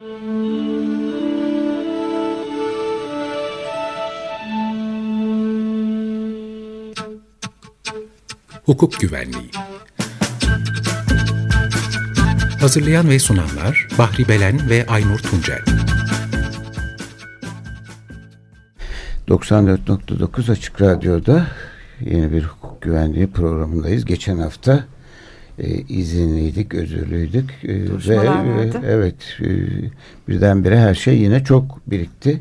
Hukuk Güvenliği Hazırlayan ve sunanlar Bahri Belen ve Aynur Tuncel 94.9 Açık Radyo'da yeni bir hukuk güvenliği programındayız. Geçen hafta e, izinliydik, özürlüydük e, ve e, evet e, birdenbire her şey yine çok birikti.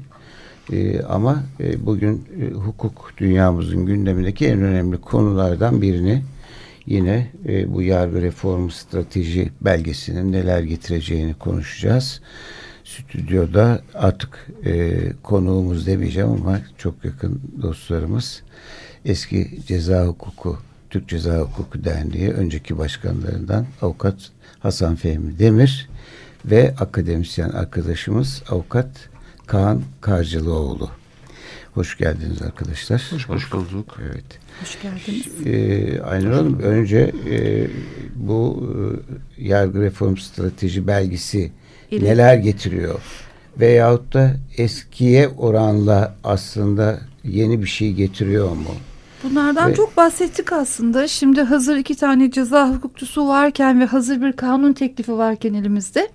E, ama e, bugün e, hukuk dünyamızın gündemindeki en önemli konulardan birini yine e, bu yargı reformu strateji belgesinin neler getireceğini konuşacağız. Stüdyoda artık e, konuğumuz demeyeceğim ama çok yakın dostlarımız eski ceza hukuku Türk Ceza Hukuku Derneği önceki başkanlarından avukat Hasan Fehmi Demir ve akademisyen arkadaşımız avukat Kaan Karcılıoğlu. Hoş geldiniz arkadaşlar. Hoş, hoş bulduk. Evet. Hoş geldiniz. Ee, Aynur Hanım önce e, bu e, yargı reform strateji belgesi İli. neler getiriyor? Veyahut da eskiye oranla aslında yeni bir şey getiriyor mu? Bunlardan ve, çok bahsettik aslında. Şimdi hazır iki tane ceza hukukçusu varken ve hazır bir kanun teklifi varken elimizde.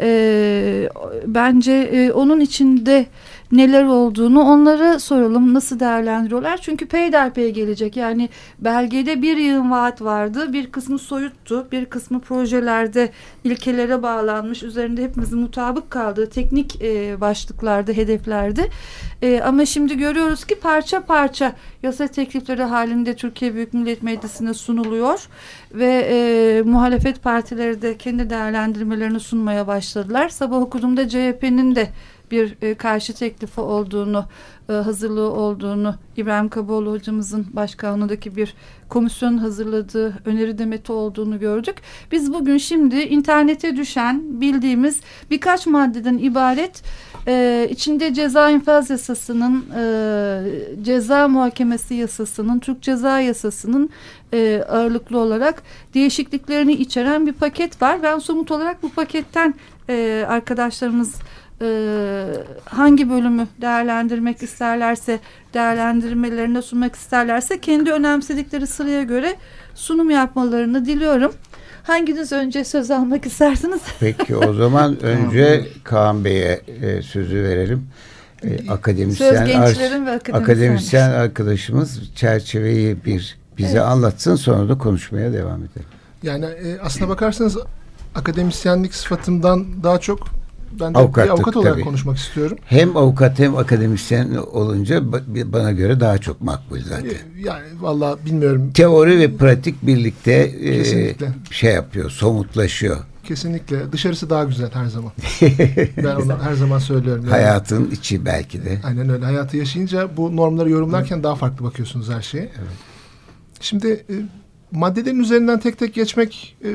E, bence e, onun içinde neler olduğunu onlara soralım nasıl değerlendiriyorlar. Çünkü peyderpey gelecek yani belgede bir yığın vaat vardı bir kısmı soyuttu bir kısmı projelerde ilkelere bağlanmış üzerinde hepimizin mutabık kaldığı teknik e, başlıklarda hedeflerdi. E, ama şimdi görüyoruz ki parça parça yasa teklifleri halinde Türkiye Büyük Millet Meclisi'ne sunuluyor ve e, muhalefet partileri de kendi değerlendirmelerini sunmaya başladılar. Sabah okuduğumda CHP'nin de bir e, karşı teklifi olduğunu, e, hazırlığı olduğunu İbrahim Kaboğlu hocamızın başkanlığındaki bir komisyon hazırladığı öneri demeti olduğunu gördük. Biz bugün şimdi internete düşen bildiğimiz birkaç maddeden ibaret e, içinde ceza infaz yasasının, e, ceza muhakemesi yasasının, Türk ceza yasasının e, ağırlıklı olarak değişikliklerini içeren bir paket var. Ben somut olarak bu paketten e, arkadaşlarımız e, hangi bölümü değerlendirmek isterlerse değerlendirmelerine sunmak isterlerse kendi önemsedikleri sıraya göre sunum yapmalarını diliyorum. Hanginiz önce söz almak istersiniz? Peki o zaman önce Kaan Bey'e e, sözü verelim. E, akademisyen, söz gençlerin ve akademisyen. akademisyen arkadaşımız çerçeveyi bir bize evet. anlatsın sonra da konuşmaya devam edelim. Yani e, aslına bakarsanız akademisyenlik sıfatımdan daha çok ben de Avukatlık, bir avukat olarak tabii. konuşmak istiyorum. Hem avukat hem akademisyen olunca bana göre daha çok makbul zaten. Ee, yani valla bilmiyorum. Teori ve pratik birlikte e, şey yapıyor, somutlaşıyor. Kesinlikle. Dışarısı daha güzel her zaman. ben onu her zaman söylüyorum. Yani. Hayatın içi belki de. Aynen öyle. Hayatı yaşayınca bu normları yorumlarken daha farklı bakıyorsunuz her şeye. Evet. Şimdi e, maddelerin üzerinden tek tek geçmek e,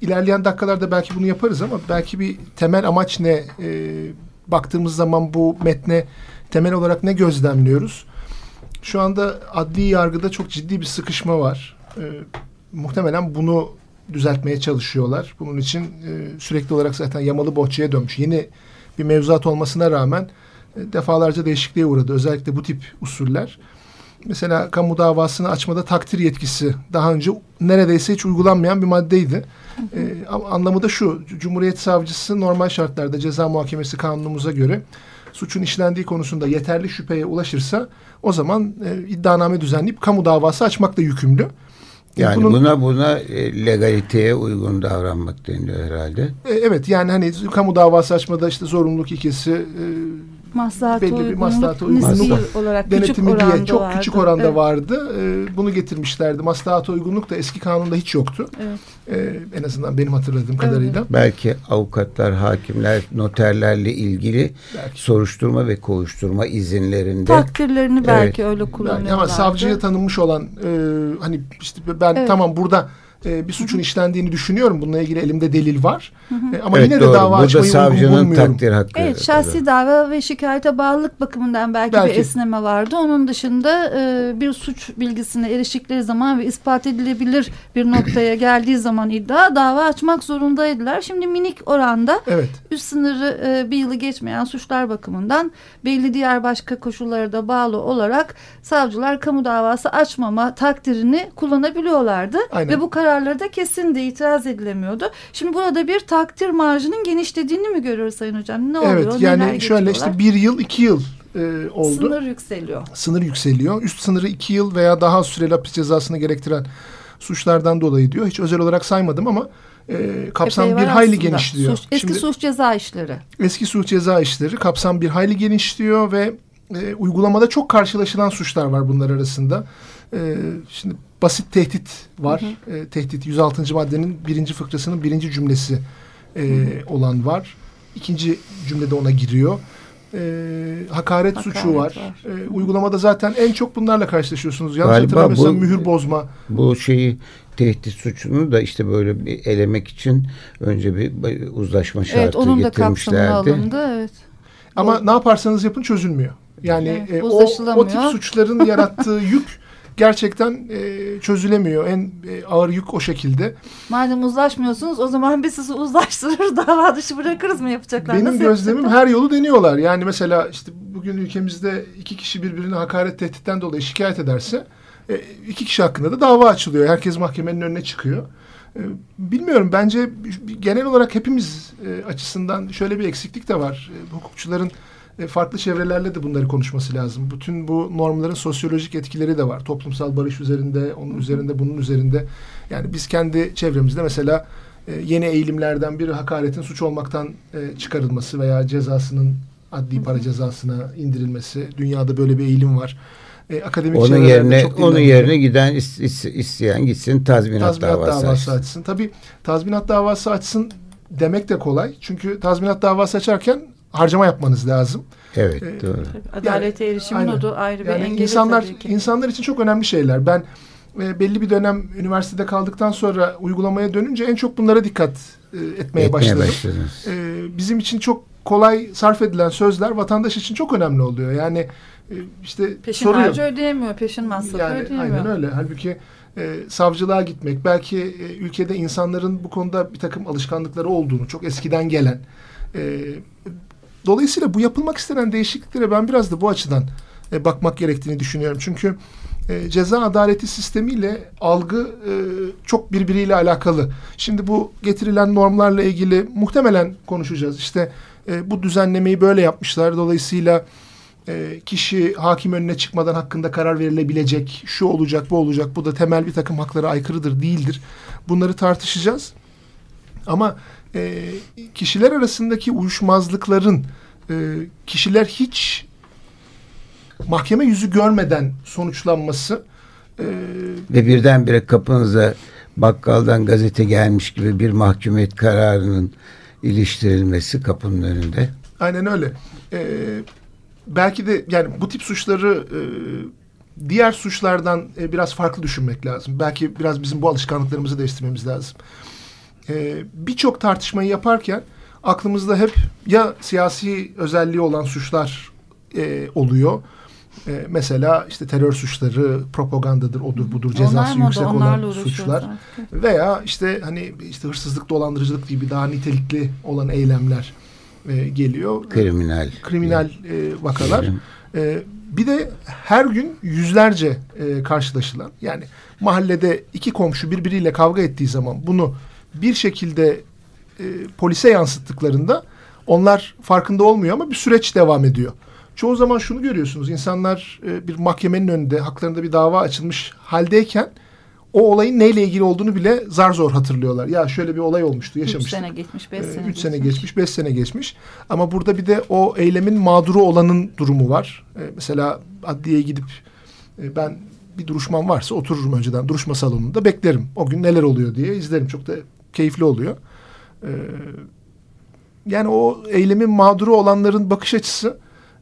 ilerleyen dakikalarda belki bunu yaparız ama belki bir temel amaç ne? E, baktığımız zaman bu metne temel olarak ne gözlemliyoruz? Şu anda adli yargıda çok ciddi bir sıkışma var. E, muhtemelen bunu düzeltmeye çalışıyorlar. Bunun için e, sürekli olarak zaten yamalı bohçaya dönmüş. Yeni bir mevzuat olmasına rağmen e, defalarca değişikliğe uğradı. Özellikle bu tip usuller. Mesela kamu davasını açmada takdir yetkisi daha önce neredeyse hiç uygulanmayan bir maddeydi. E, anlamı da şu, Cumhuriyet Savcısı normal şartlarda ceza muhakemesi kanunumuza göre suçun işlendiği konusunda yeterli şüpheye ulaşırsa o zaman e, iddianame düzenleyip kamu davası açmakla yükümlü. Yani Bunun, buna buna e, legaliteye uygun davranmak deniyor herhalde. E, evet yani hani kamu davası açmada işte zorunluluk ikisi e, maslahat belli bir maslahat uygunluk olarak denetimi diye çok vardı. küçük oranda evet. vardı. E, bunu getirmişlerdi. Maslahat uygunluk da eski kanunda hiç yoktu. Evet. E, en azından benim hatırladığım evet. kadarıyla. Belki avukatlar, hakimler, noterlerle ilgili belki. soruşturma ve kovuşturma izinlerinde takdirlerini belki evet. öyle kullanıyorlar. Ama savcıya tanınmış olan e, hani işte ben evet. tamam burada e, bir suçun işlendiğini düşünüyorum. Bununla ilgili elimde delil var. E, ama evet, yine doğru. de dava Burada açmayı savcının uygun takdir hakkı. Evet şahsi dava ve şikayete bağlılık bakımından belki, belki. bir esneme vardı. Onun dışında e, bir suç bilgisine eriştikleri zaman ve ispat edilebilir bir noktaya geldiği zaman iddia dava açmak zorundaydılar. Şimdi minik oranda evet. üst sınırı e, bir yılı geçmeyen suçlar bakımından belli diğer başka koşullara da bağlı olarak savcılar kamu davası açmama takdirini kullanabiliyorlardı. Aynen. Ve bu kararları da kesin de itiraz edilemiyordu. Şimdi burada bir takdir marjının genişlediğini mi görüyoruz Sayın Hocam? Ne evet, oluyor? yani şöyle işte bir yıl iki yıl e, oldu. Sınır yükseliyor. Sınır yükseliyor. Üst sınırı iki yıl veya daha süreli hapis cezasını gerektiren suçlardan dolayı diyor. Hiç özel olarak saymadım ama e, kapsam Epey bir hayli aslında. genişliyor. Suç, eski Şimdi, suç ceza işleri. Eski suç ceza işleri kapsam bir hayli genişliyor ve e, uygulamada çok karşılaşılan suçlar var bunlar arasında. E, şimdi basit tehdit var. Hı hı. E, tehdit 106. maddenin birinci fıkrasının birinci cümlesi e, olan var. İkinci cümlede ona giriyor. E, hakaret, hakaret suçu var. var. E, uygulamada zaten en çok bunlarla karşılaşıyorsunuz. Yanlış Galiba bu, mühür bozma. Bu şeyi tehdit suçunu da işte böyle bir elemek için önce bir uzlaşma şartı evet, onun getirmişlerdi. Evet, onun da alındı. Evet. Ama bu, ne yaparsanız yapın çözülmüyor. Yani evet, e, o, o tip suçların yarattığı yük gerçekten e, çözülemiyor. En e, ağır yük o şekilde. Madem uzlaşmıyorsunuz o zaman biz sizi uzlaştırır dava dışı bırakırız mı yapacaklar? Benim Nasıl gözlemim yapacaklar? her yolu deniyorlar. Yani mesela işte bugün ülkemizde iki kişi birbirine hakaret tehditten dolayı şikayet ederse e, iki kişi hakkında da dava açılıyor. Herkes mahkemenin önüne çıkıyor. E, bilmiyorum bence genel olarak hepimiz e, açısından şöyle bir eksiklik de var. E, hukukçuların e, farklı çevrelerle de bunları konuşması lazım. Bütün bu normların sosyolojik etkileri de var. Toplumsal barış üzerinde, onun üzerinde, bunun üzerinde. Yani biz kendi çevremizde mesela e, yeni eğilimlerden biri hakaretin suç olmaktan e, çıkarılması veya cezasının adli para cezasına indirilmesi. Dünyada böyle bir eğilim var. E, akademik onun yerine çok onun yerine giden is, is, isteyen gitsin tazminat, tazminat davası, davası açsın. açsın. Tabii tazminat davası açsın demek de kolay. Çünkü tazminat davası açarken harcama yapmanız lazım. Evet ee, doğru. Adalete yani, erişimin o da ayrı bir yani engeli insanlar. İnsanlar için çok önemli şeyler. Ben e, belli bir dönem üniversitede kaldıktan sonra uygulamaya dönünce en çok bunlara dikkat e, etmeye, etmeye başladım. E, bizim için çok kolay sarf edilen sözler vatandaş için çok önemli oluyor. Yani e, işte peşin soruyor. harcı ödeyemiyor, peşin masrafı yani, ödeyemiyor. Aynen öyle. Halbuki e, savcılığa gitmek, belki e, ülkede insanların bu konuda bir takım alışkanlıkları olduğunu, çok eskiden gelen e, Dolayısıyla bu yapılmak istenen değişikliklere ben biraz da bu açıdan e, bakmak gerektiğini düşünüyorum. Çünkü e, ceza adaleti sistemiyle algı e, çok birbiriyle alakalı. Şimdi bu getirilen normlarla ilgili muhtemelen konuşacağız. İşte e, bu düzenlemeyi böyle yapmışlar. Dolayısıyla e, kişi hakim önüne çıkmadan hakkında karar verilebilecek. Şu olacak, bu olacak. Bu da temel bir takım haklara aykırıdır, değildir. Bunları tartışacağız. Ama e, kişiler arasındaki uyuşmazlıkların e, kişiler hiç mahkeme yüzü görmeden sonuçlanması e, ve birdenbire kapınıza bakkaldan gazete gelmiş gibi bir mahkumiyet kararının iliştirilmesi kapının önünde. Aynen öyle. Ee, belki de yani bu tip suçları e, diğer suçlardan e, biraz farklı düşünmek lazım. Belki biraz bizim bu alışkanlıklarımızı değiştirmemiz lazım e, birçok tartışmayı yaparken aklımızda hep ya siyasi özelliği olan suçlar e, oluyor. E, mesela işte terör suçları, propagandadır, odur budur, cezası onlar yüksek olan suçlar. Zaten. Veya işte hani işte hırsızlık, dolandırıcılık gibi daha nitelikli olan eylemler e, geliyor. Kriminal. Kriminal e, vakalar. E, bir de her gün yüzlerce e, karşılaşılan yani mahallede iki komşu birbiriyle kavga ettiği zaman bunu bir şekilde e, polise yansıttıklarında onlar farkında olmuyor ama bir süreç devam ediyor. Çoğu zaman şunu görüyorsunuz. insanlar e, bir mahkemenin önünde haklarında bir dava açılmış haldeyken o olayın neyle ilgili olduğunu bile zar zor hatırlıyorlar. Ya şöyle bir olay olmuştu, yaşamıştık. Üç sene geçmiş, beş ee, sene Üç sene geçmiş, beş sene geçmiş. Ama burada bir de o eylemin mağduru olanın durumu var. Ee, mesela adliyeye gidip e, ben bir duruşmam varsa otururum önceden duruşma salonunda beklerim. O gün neler oluyor diye izlerim. Çok da keyifli oluyor. E, yani o eylemin mağduru olanların bakış açısı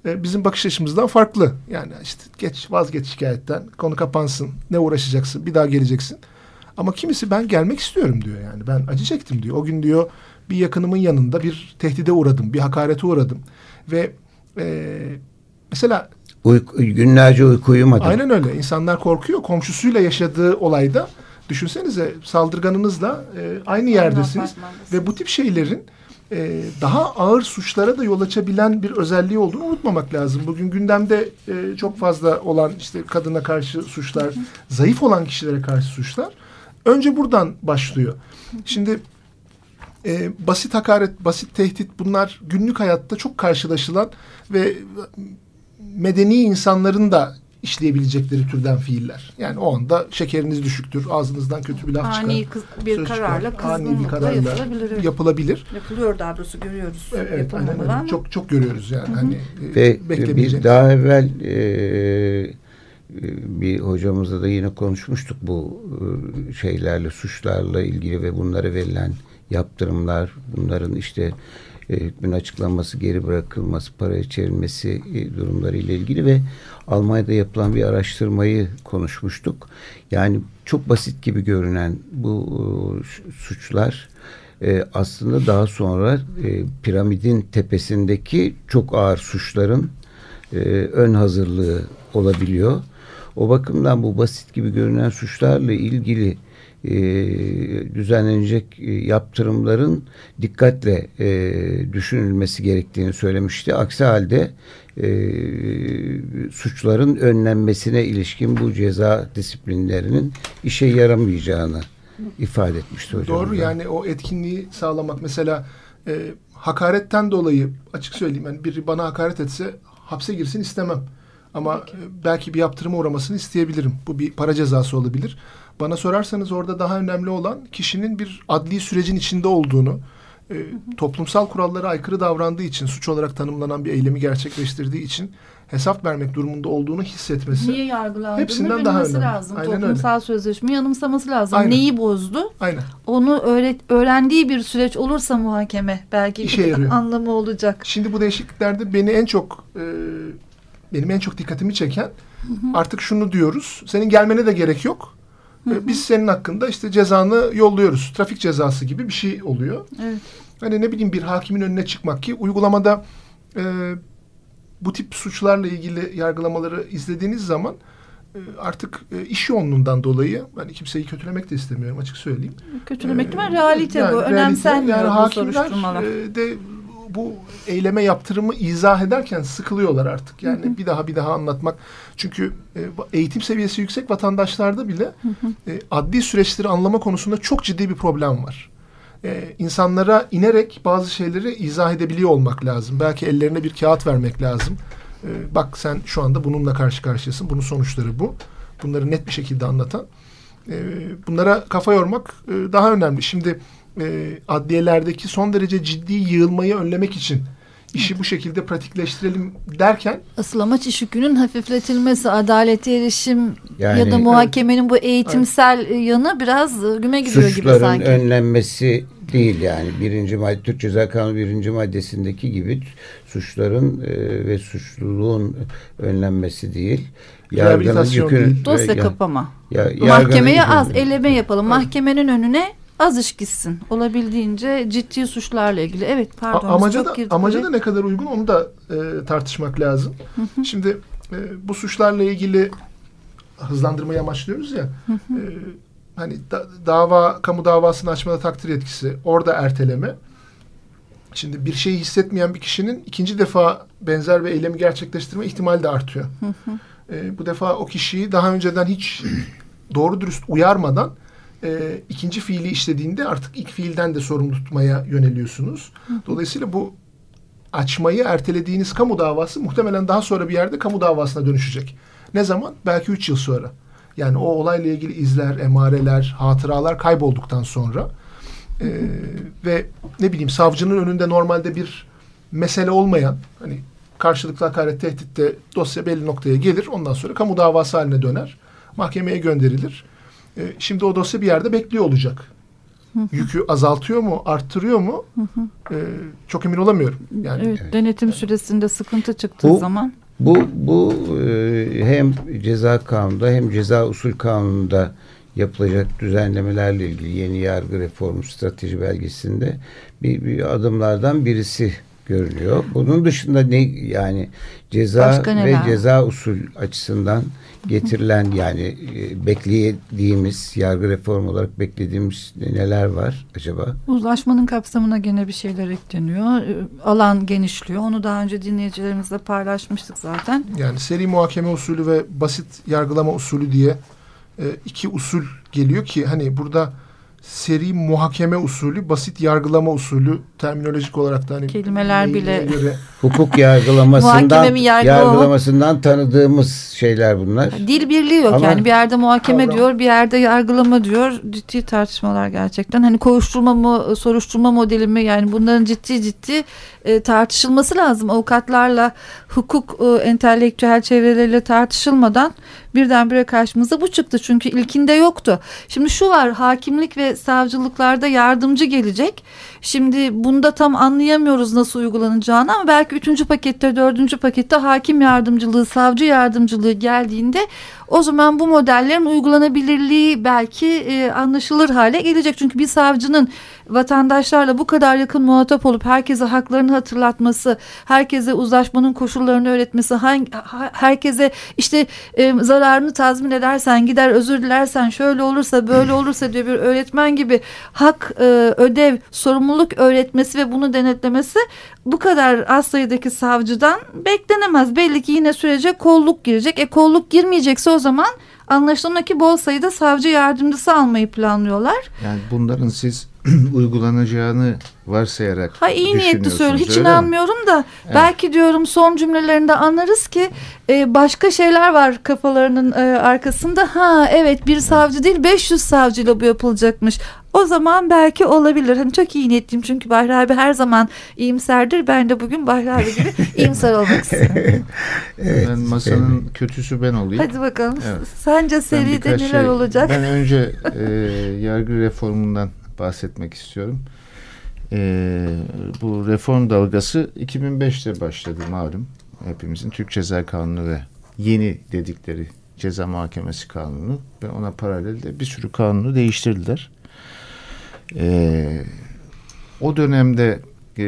e, bizim bakış açımızdan farklı. Yani işte geç vazgeç şikayetten konu kapansın ne uğraşacaksın bir daha geleceksin. Ama kimisi ben gelmek istiyorum diyor yani. Ben acı çektim diyor. O gün diyor bir yakınımın yanında bir tehdide uğradım, bir hakarete uğradım. Ve e, mesela Uyku, günlerce uyku uyumadım. Aynen öyle. İnsanlar korkuyor. Komşusuyla yaşadığı olayda düşünsenize saldırganınızla e, aynı yerdesiniz. Ve bu tip şeylerin e, daha ağır suçlara da yol açabilen bir özelliği olduğunu unutmamak lazım. Bugün gündemde e, çok fazla olan işte kadına karşı suçlar, zayıf olan kişilere karşı suçlar önce buradan başlıyor. Şimdi e, basit hakaret, basit tehdit bunlar günlük hayatta çok karşılaşılan ve medeni insanların da işleyebilecekleri türden fiiller. Yani o anda şekeriniz düşüktür, ağzınızdan kötü bir laf çıkar. Ani bir söz kararla çıkar. Ani bir kararla yapılabilir. yapılabilir. Yapılıyor daha doğrusu görüyoruz. Evet, aynen öyle. Çok çok görüyoruz yani. Hani e, Ve beklemeyeceğiniz. biz daha evvel e, e, bir hocamızla da yine konuşmuştuk bu e, şeylerle, suçlarla ilgili ve bunlara verilen yaptırımlar, bunların işte e, hükmün açıklanması, geri bırakılması, para içerilmesi e, durumları ile ilgili ve Almanya'da yapılan bir araştırmayı konuşmuştuk. Yani çok basit gibi görünen bu e, suçlar e, aslında daha sonra e, piramidin tepesindeki çok ağır suçların ön hazırlığı olabiliyor. O bakımdan bu basit gibi görünen suçlarla ilgili e, düzenlenecek e, yaptırımların dikkatle e, düşünülmesi gerektiğini söylemişti. Aksi halde e, suçların önlenmesine ilişkin bu ceza disiplinlerinin işe yaramayacağını ifade etmişti hocam. Doğru yani o etkinliği sağlamak. Mesela e, hakaretten dolayı açık söyleyeyim yani biri bana hakaret etse hapse girsin istemem. Ama e, belki bir yaptırıma uğramasını isteyebilirim. Bu bir para cezası olabilir. Bana sorarsanız orada daha önemli olan kişinin bir adli sürecin içinde olduğunu, e, toplumsal kurallara aykırı davrandığı için, suç olarak tanımlanan bir eylemi gerçekleştirdiği için hesap vermek durumunda olduğunu hissetmesi. Niye yargılandığını Hepsinden daha önemli. lazım. Aynen Toplumsal sözleşmeyi yanımsaması lazım. Aynen. Neyi bozdu? Aynen. Onu öğret öğrendiği bir süreç olursa muhakeme belki İşe yarıyor. anlamı olacak. Şimdi bu değişikliklerde beni en çok e, benim en çok dikkatimi çeken artık şunu diyoruz. Senin gelmene de gerek yok. E, Biz senin hakkında işte cezanı yolluyoruz. Trafik cezası gibi bir şey oluyor. Evet. Hani ne bileyim bir hakimin önüne çıkmak ki uygulamada e, bu tip suçlarla ilgili yargılamaları izlediğiniz zaman e, artık e, iş yoğunluğundan dolayı hani kimseyi kötülemek de istemiyorum açık söyleyeyim. Kötülemek değil mi? Ee, Realite yani bu. Önemsenmiyor yani bu soruşturmalar. e, de bu eyleme yaptırımı izah ederken sıkılıyorlar artık. Yani bir daha bir daha anlatmak. Çünkü e, eğitim seviyesi yüksek vatandaşlarda bile e, adli süreçleri anlama konusunda çok ciddi bir problem var. E, insanlara inerek bazı şeyleri izah edebiliyor olmak lazım. Belki ellerine bir kağıt vermek lazım. E, bak sen şu anda bununla karşı karşıyasın. Bunun sonuçları bu. Bunları net bir şekilde anlatan. E, bunlara kafa yormak e, daha önemli. Şimdi e, adliyelerdeki son derece ciddi yığılmayı önlemek için işi bu şekilde pratikleştirelim derken Asıl amaç iş yükünün hafifletilmesi, adalete erişim Yani- ya da muhakemenin bu eğitimsel yanı biraz e, güme gidiyor gibi sanki. önlenmesi değil yani birinci madde Türk Ceza Kanunu birinci maddesindeki gibi suçların e, ve suçluluğun önlenmesi değil. Rehabilitasyon değil. Dosya ve- kapama. ya- Mahkemeye yükünü- az eleme yapalım. Mahkemenin önüne az iş gitsin. Olabildiğince ciddi suçlarla ilgili. Evet pardon. A- amaca çok da amaca da ne kadar uygun onu da e, tartışmak lazım. Şimdi e, bu suçlarla ilgili hızlandırmayı amaçlıyoruz ya. e, hani da- dava kamu davasını açmada takdir etkisi, orada erteleme. Şimdi bir şeyi hissetmeyen bir kişinin ikinci defa benzer bir eylemi gerçekleştirme ihtimali de artıyor. E, bu defa o kişiyi daha önceden hiç doğru dürüst uyarmadan e, ikinci fiili işlediğinde artık ilk fiilden de sorumlu tutmaya yöneliyorsunuz. Dolayısıyla bu açmayı ertelediğiniz kamu davası muhtemelen daha sonra bir yerde kamu davasına dönüşecek. Ne zaman? Belki üç yıl sonra. Yani o olayla ilgili izler, emareler, hatıralar kaybolduktan sonra e, ve ne bileyim savcının önünde normalde bir mesele olmayan hani karşılıklı hakaret tehditte dosya belli noktaya gelir. Ondan sonra kamu davası haline döner. Mahkemeye gönderilir. E, şimdi o dosya bir yerde bekliyor olacak. Yükü azaltıyor mu, arttırıyor mu? E, çok emin olamıyorum. Yani Evet, denetim süresinde sıkıntı çıktığı Bu- zaman Bu bu e, hem ceza kanununda hem ceza usul kanununda yapılacak düzenlemelerle ilgili yeni yargı reformu strateji belgesinde bir, bir adımlardan birisi görünüyor. Bunun dışında ne yani ceza ve ceza usul açısından getirilen yani e, beklediğimiz yargı reformu olarak beklediğimiz neler var acaba? Uzlaşmanın kapsamına gene bir şeyler ekleniyor. E, alan genişliyor. Onu daha önce dinleyicilerimizle paylaşmıştık zaten. Yani seri muhakeme usulü ve basit yargılama usulü diye e, iki usul geliyor ki hani burada seri muhakeme usulü, basit yargılama usulü terminolojik olarak da hani kelimeler bile göre hukuk yargılamasından yargılamasından tanıdığımız şeyler bunlar. Dil birliği yok Ama, yani bir yerde muhakeme kavram. diyor, bir yerde yargılama diyor. Ciddi tartışmalar gerçekten. Hani kovuşturma mı, soruşturma modeli mi yani bunların ciddi ciddi e, tartışılması lazım. Avukatlarla hukuk e, entelektüel çevreleriyle tartışılmadan birdenbire karşımıza bu çıktı. Çünkü ilkinde yoktu. Şimdi şu var hakimlik ve savcılıklarda yardımcı gelecek. Şimdi bunda tam anlayamıyoruz nasıl uygulanacağını ama belki üçüncü pakette dördüncü pakette hakim yardımcılığı savcı yardımcılığı geldiğinde o zaman bu modellerin uygulanabilirliği belki e, anlaşılır hale gelecek. Çünkü bir savcının vatandaşlarla bu kadar yakın muhatap olup herkese haklarını hatırlatması, herkese uzlaşmanın koşullarını öğretmesi, hangi, herkese işte e, zararını tazmin edersen, gider özür dilersen, şöyle olursa, böyle olursa diyor bir öğretmen gibi hak, e, ödev, sorumluluk öğretmesi ve bunu denetlemesi bu kadar az sayıdaki savcıdan beklenemez. Belli ki yine sürece kolluk girecek. E kolluk girmeyecekse o zaman anlaşılan ki bol sayıda savcı yardımcısı almayı planlıyorlar. Yani bunların siz uygulanacağını varsayarak Ha iyi niyetli söylüyorum. Hiç inanmıyorum da evet. belki diyorum son cümlelerinde anlarız ki e, başka şeyler var kafalarının e, arkasında. Ha evet bir savcı değil 500 savcıyla bu yapılacakmış. O zaman belki olabilir. Hani çok iyi niyetliyim çünkü Bahri abi her zaman iyimserdir. Ben de bugün Bahri abi gibi iyimser olmak istiyorum. evet, ben masanın evet. kötüsü ben olayım. Hadi bakalım. Evet. Sence seride neler şey, olacak? Ben önce e, yargı reformundan bahsetmek istiyorum. E, bu reform dalgası 2005'te başladı malum. Hepimizin Türk Ceza Kanunu ve yeni dedikleri ceza muhakemesi kanunu ve ona paralel de bir sürü kanunu değiştirdiler. E, o dönemde e,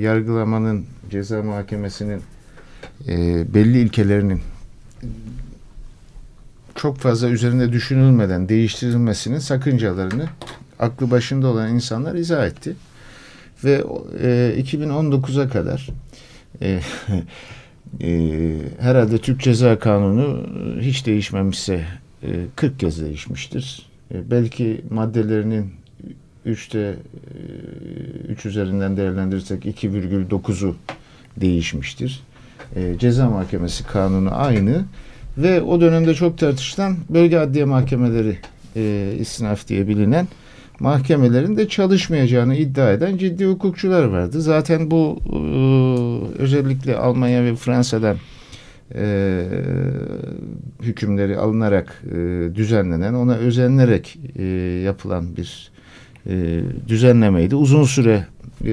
yargılamanın ceza muhakemesinin e, belli ilkelerinin çok fazla üzerinde düşünülmeden değiştirilmesinin sakıncalarını aklı başında olan insanlar izah etti. Ve e, 2019'a kadar e, e, herhalde Türk Ceza Kanunu hiç değişmemişse e, 40 kez değişmiştir. E, belki maddelerinin 3'te 3 üzerinden değerlendirirsek 2,9'u değişmiştir. E, ceza Mahkemesi kanunu aynı ve o dönemde çok tartışılan bölge adliye mahkemeleri e, istinaf diye bilinen mahkemelerin de çalışmayacağını iddia eden ciddi hukukçular vardı. Zaten bu e, özellikle Almanya ve Fransa'dan e, hükümleri alınarak e, düzenlenen, ona özenlerek e, yapılan bir e, düzenlemeydi. Uzun süre e,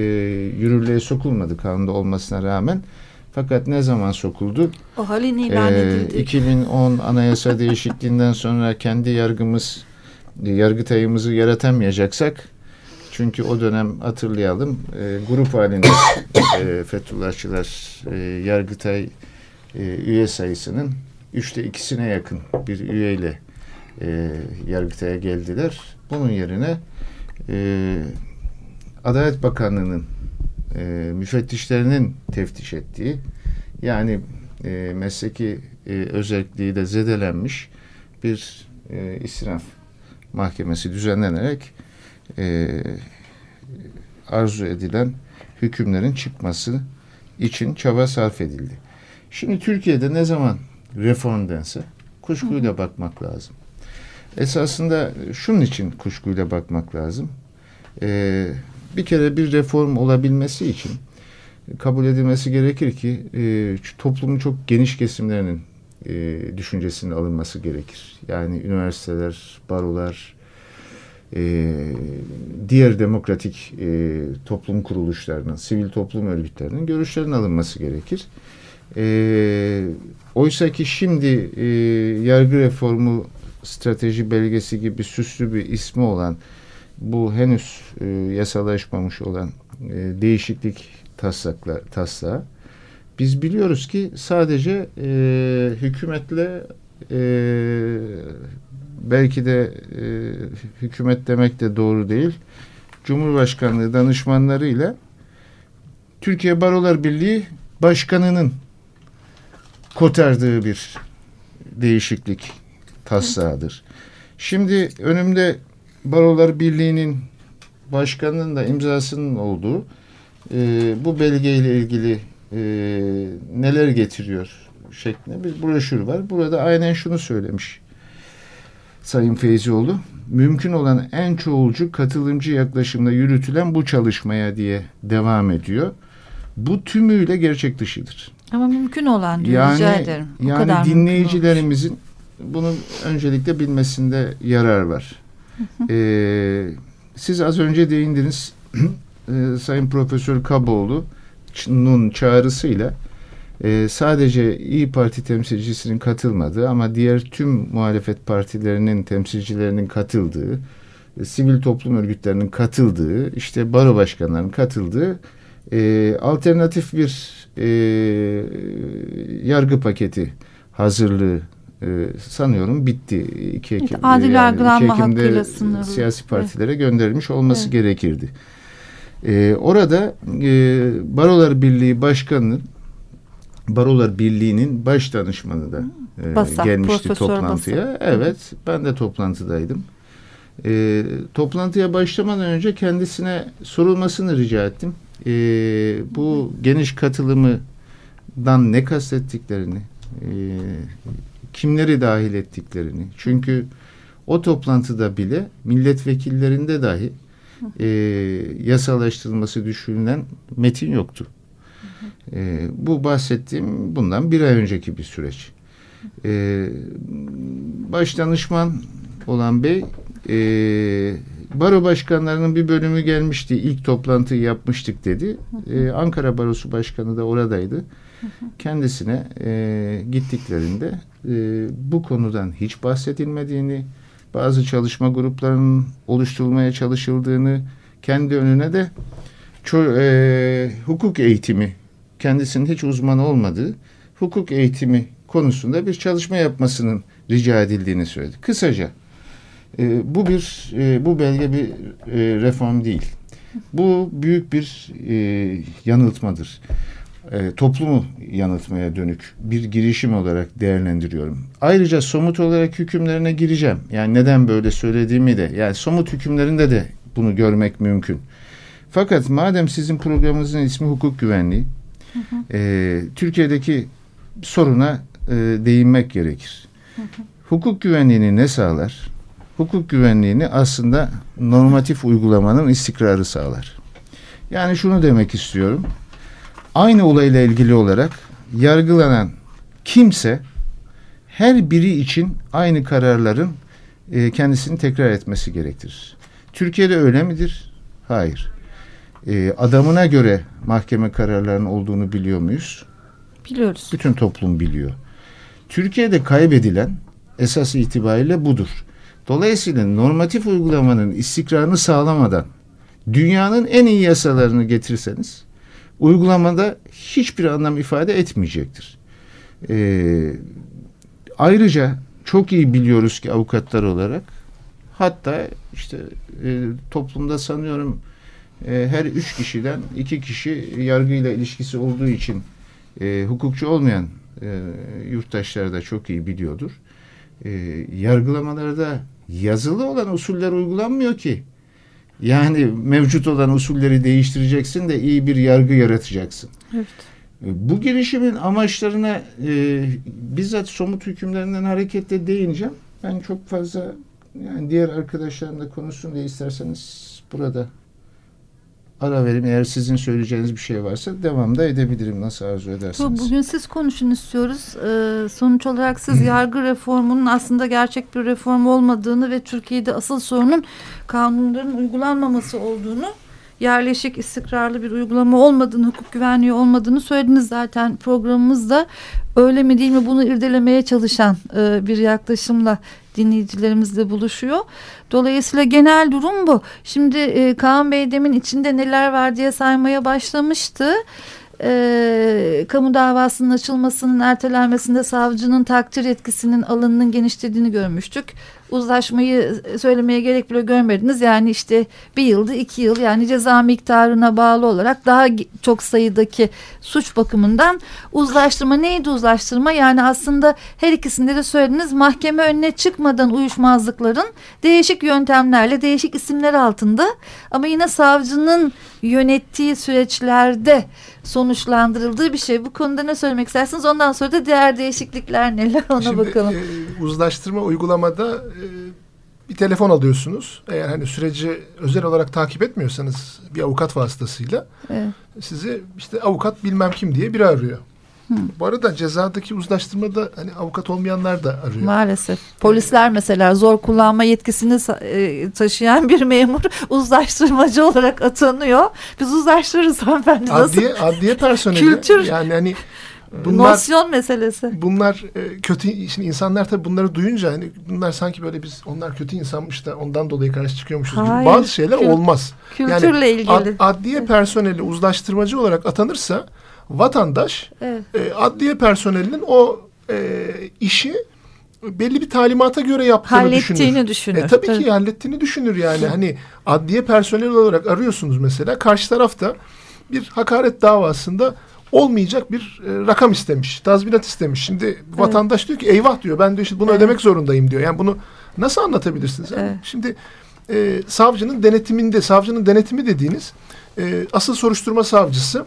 yürürlüğe sokulmadı kanunda olmasına rağmen. Fakat ne zaman sokuldu? O halin ilan e, edildi. 2010 anayasa değişikliğinden sonra kendi yargımız Yargıtay'ımızı yaratamayacaksak çünkü o dönem hatırlayalım e, grup halinde e, Fethullahçılar e, Yargıtay e, üye sayısının üçte ikisine yakın bir üyeyle e, Yargıtay'a geldiler. Bunun yerine e, Adalet Bakanlığı'nın e, müfettişlerinin teftiş ettiği yani e, mesleki e, özelliği de zedelenmiş bir e, israf Mahkemesi düzenlenerek e, arzu edilen hükümlerin çıkması için çaba sarf edildi. Şimdi Türkiye'de ne zaman reform dense kuşkuyla bakmak lazım. Esasında şunun için kuşkuyla bakmak lazım. Ee, bir kere bir reform olabilmesi için kabul edilmesi gerekir ki e, toplumun çok geniş kesimlerinin e, düşüncesinin alınması gerekir. Yani üniversiteler, barolar, e, diğer demokratik e, toplum kuruluşlarının, sivil toplum örgütlerinin görüşlerinin alınması gerekir. E, oysa ki şimdi e, yargı reformu strateji belgesi gibi süslü bir ismi olan bu henüz e, yasalaşmamış olan e, değişiklik taslakla taslağı biz biliyoruz ki sadece e, hükümetle e, belki de e, hükümet demek de doğru değil. Cumhurbaşkanlığı danışmanlarıyla Türkiye Barolar Birliği Başkanı'nın kotardığı bir değişiklik taslağıdır. Şimdi önümde Barolar Birliği'nin başkanının da imzasının olduğu e, bu belgeyle ilgili e, neler getiriyor şeklinde bir broşür var. Burada aynen şunu söylemiş Sayın Feyzioğlu. Mümkün olan en çoğulcu katılımcı yaklaşımda yürütülen bu çalışmaya diye devam ediyor. Bu tümüyle gerçek dışıdır. Ama mümkün olan diyor yani, rica ederim. O yani kadar dinleyicilerimizin bunu öncelikle bilmesinde yarar var. Ee, siz az önce değindiniz e, Sayın Profesör Kaboğlu'nun çağrısıyla e, sadece İyi Parti temsilcisinin katılmadığı ama diğer tüm muhalefet partilerinin temsilcilerinin katıldığı, e, sivil toplum örgütlerinin katıldığı, işte baro başkanlarının katıldığı e, alternatif bir e, yargı paketi hazırlığı e, sanıyorum bitti. 2 Ekim, Adil yani yargılanma hakkıyla sınırlı. Siyasi partilere evet. gönderilmiş olması evet. gerekirdi. E, orada e, Barolar Birliği Başkanı'nın Barolar Birliği'nin baş danışmanı da e, Basak, gelmişti toplantıya. Basak. Evet, ben de toplantıdaydım. E, toplantıya başlamadan önce kendisine sorulmasını rica ettim. E, bu geniş katılımdan ne kastettiklerini, e, kimleri dahil ettiklerini. Çünkü o toplantıda bile milletvekillerinde dahi e, yasalaştırılması düşünülen metin yoktu. E, bu bahsettiğim bundan bir ay önceki bir süreç. E, baş danışman olan bey e, baro başkanlarının bir bölümü gelmişti. İlk toplantıyı yapmıştık dedi. E, Ankara Barosu Başkanı da oradaydı. Kendisine e, gittiklerinde e, bu konudan hiç bahsedilmediğini, bazı çalışma gruplarının oluşturulmaya çalışıldığını, kendi önüne de e, hukuk eğitimi kendisinin hiç uzman olmadığı hukuk eğitimi konusunda bir çalışma yapmasının rica edildiğini söyledi. Kısaca e, bu bir e, bu belge bir e, reform değil. Bu büyük bir e, yanıltmadır. E, toplumu yanıltmaya dönük bir girişim olarak değerlendiriyorum. Ayrıca somut olarak hükümlerine gireceğim. Yani neden böyle söylediğimi de yani somut hükümlerinde de bunu görmek mümkün. Fakat madem sizin programınızın ismi hukuk güvenliği, E, Türkiye'deki soruna e, değinmek gerekir. Hı hı. Hukuk güvenliğini ne sağlar? Hukuk güvenliğini aslında normatif uygulamanın istikrarı sağlar. Yani şunu demek istiyorum. Aynı olayla ilgili olarak yargılanan kimse her biri için aynı kararların e, kendisini tekrar etmesi gerektirir. Türkiye'de öyle midir? Hayır e, adamına göre mahkeme kararlarının olduğunu biliyor muyuz? Biliyoruz. Bütün toplum biliyor. Türkiye'de kaybedilen esas itibariyle budur. Dolayısıyla normatif uygulamanın istikrarını sağlamadan dünyanın en iyi yasalarını getirseniz uygulamada hiçbir anlam ifade etmeyecektir. Ee, ayrıca çok iyi biliyoruz ki avukatlar olarak hatta işte e, toplumda sanıyorum e, her üç kişiden iki kişi yargıyla ilişkisi olduğu için e, hukukçu olmayan e, yurttaşlar da çok iyi biliyordur. E, yargılamalarda yazılı olan usuller uygulanmıyor ki. Yani mevcut olan usulleri değiştireceksin de iyi bir yargı yaratacaksın. Evet. E, bu girişimin amaçlarına e, bizzat somut hükümlerinden hareketle değineceğim. Ben çok fazla yani diğer arkadaşlarım da konuşsun diye isterseniz burada ara verim. Eğer sizin söyleyeceğiniz bir şey varsa devam da edebilirim nasıl arzu ederseniz. Bugün siz konuşun istiyoruz. Ee, sonuç olarak siz yargı reformunun aslında gerçek bir reform olmadığını ve Türkiye'de asıl sorunun kanunların uygulanmaması olduğunu yerleşik istikrarlı bir uygulama olmadığını, hukuk güvenliği olmadığını söylediniz zaten programımızda. Öyle mi değil mi bunu irdelemeye çalışan e, bir yaklaşımla dinleyicilerimizle buluşuyor. Dolayısıyla genel durum bu. Şimdi e, Kaan Bey demin içinde neler var diye saymaya başlamıştı e, kamu davasının açılmasının ertelenmesinde savcının takdir etkisinin alanının genişlediğini görmüştük. Uzlaşmayı söylemeye gerek bile görmediniz. Yani işte bir yılda iki yıl yani ceza miktarına bağlı olarak daha çok sayıdaki suç bakımından uzlaştırma neydi uzlaştırma? Yani aslında her ikisinde de söylediniz mahkeme önüne çıkmadan uyuşmazlıkların değişik yöntemlerle değişik isimler altında ama yine savcının yönettiği süreçlerde sonuçlandırıldığı bir şey. Bu konuda ne söylemek istersiniz? Ondan sonra da diğer değişiklikler neler ona Şimdi, bakalım. E, uzlaştırma uygulamada e, bir telefon alıyorsunuz. Eğer hani süreci özel olarak takip etmiyorsanız bir avukat vasıtasıyla evet. sizi işte avukat bilmem kim diye biri arıyor. Hı. Bu arada cezadaki uzlaştırmada hani avukat olmayanlar da arıyor. Maalesef. Polisler mesela zor kullanma yetkisini e, taşıyan bir memur uzlaştırmacı olarak atanıyor. Biz uzlaştırırız hanımefendi. Adliye, Nasıl? adliye personeli. Kültür. Yani hani bunlar, Nosyon meselesi. Bunlar e, kötü şimdi insanlar tabii bunları duyunca hani bunlar sanki böyle biz onlar kötü insanmış da ondan dolayı karşı çıkıyormuşuz Hayır, gibi. Bazı şeyler kül, olmaz. Kültürle yani, ilgili. Ad, adliye personeli uzlaştırmacı olarak atanırsa vatandaş evet. e, adliye personelinin o e, işi belli bir talimata göre yaptığını hallettiğini düşünür. düşünür. E, tabii, tabii ki hallettiğini düşünür yani. hani adliye personeli olarak arıyorsunuz mesela. Karşı tarafta bir hakaret davasında olmayacak bir e, rakam istemiş. Tazminat istemiş. Şimdi evet. vatandaş diyor ki eyvah diyor. Ben diyor işte bunu evet. ödemek zorundayım diyor. Yani bunu nasıl anlatabilirsiniz? Yani evet. Şimdi e, savcının denetiminde, savcının denetimi dediğiniz e, asıl soruşturma savcısı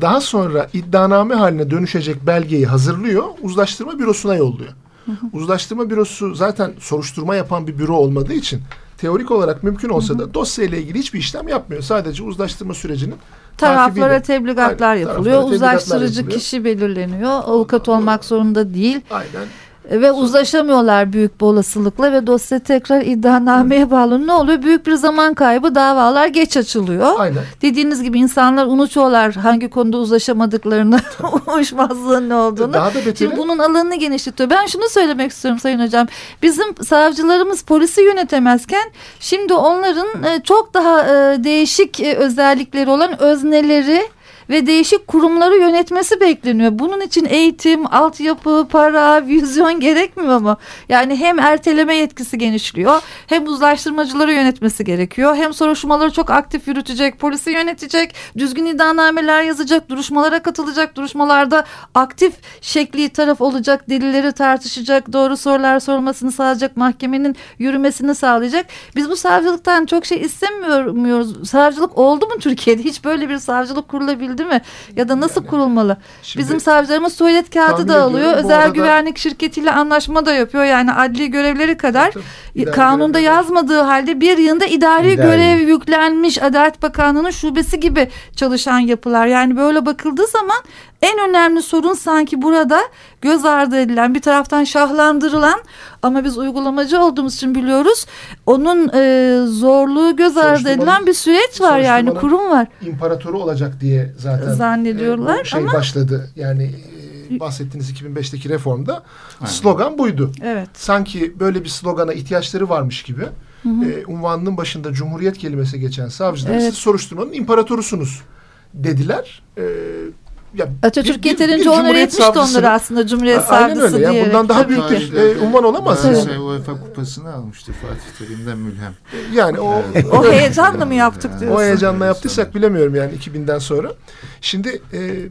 daha sonra iddianame haline dönüşecek belgeyi hazırlıyor, uzlaştırma bürosuna yolluyor. Hı hı. Uzlaştırma bürosu zaten soruşturma yapan bir büro olmadığı için teorik olarak mümkün olsa da dosya ile ilgili hiçbir işlem yapmıyor. Sadece uzlaştırma sürecinin taraflara tebligatlar yapılıyor. Taraflara Uzlaştırıcı yapılıyor. kişi belirleniyor. Avukat olmak zorunda değil. Aynen ve uzlaşamıyorlar büyük bir olasılıkla ve dosya tekrar iddianameye bağlı. Ne oluyor? Büyük bir zaman kaybı davalar geç açılıyor. Aynen. Dediğiniz gibi insanlar unutuyorlar hangi konuda uzlaşamadıklarını, uyuşmazlığın ne olduğunu. Daha da beteri. Şimdi bunun alanını genişletiyor. Ben şunu söylemek istiyorum Sayın Hocam. Bizim savcılarımız polisi yönetemezken şimdi onların e, çok daha e, değişik e, özellikleri olan özneleri ve değişik kurumları yönetmesi bekleniyor. Bunun için eğitim, altyapı, para, vizyon gerekmiyor mu? Yani hem erteleme yetkisi genişliyor, hem uzlaştırmacıları yönetmesi gerekiyor, hem soruşturmaları çok aktif yürütecek, polisi yönetecek, düzgün iddianameler yazacak, duruşmalara katılacak, duruşmalarda aktif şekli taraf olacak, delilleri tartışacak, doğru sorular sorulmasını sağlayacak, mahkemenin yürümesini sağlayacak. Biz bu savcılıktan çok şey istemiyoruz. Savcılık oldu mu Türkiye'de? Hiç böyle bir savcılık kurulabildi değil mi? Ya da nasıl yani, kurulmalı? Şimdi, Bizim savcılarımız tuvalet kağıdı da alıyor. Özel arada, güvenlik şirketiyle anlaşma da yapıyor. Yani adli görevleri kadar tabii, kanunda görevleri. yazmadığı halde bir yılda idari, idari görev yüklenmiş Adalet Bakanlığı'nın şubesi gibi çalışan yapılar. Yani böyle bakıldığı zaman en önemli sorun sanki burada göz ardı edilen bir taraftan şahlandırılan ama biz uygulamacı olduğumuz için biliyoruz onun e, zorluğu göz ardı edilen bir süreç var yani kurum var. İmparatoru olacak diye zaten zannediyorlar e, şey ama başladı yani e, bahsettiğiniz 2005'teki reformda Aynen. slogan buydu. Evet. Sanki böyle bir slogana ihtiyaçları varmış gibi. Hı hı. E, unvanının başında Cumhuriyet kelimesi geçen savcılar evet. siz soruşturmanın imparatorusunuz dediler. E, ya Atatürk bir, yeterince bir, bir onları etmişti onları aslında Cumhuriyet Savcısı diye. Yani bundan daha büyük bir e, umman olamaz. Şey, UEFA kupasını almıştı Fatih Terim'den mülhem. Yani o evet. o heyecanla mı yaptık diyorsun? O heyecanla yaptıysak bilemiyorum yani 2000'den sonra. Şimdi e,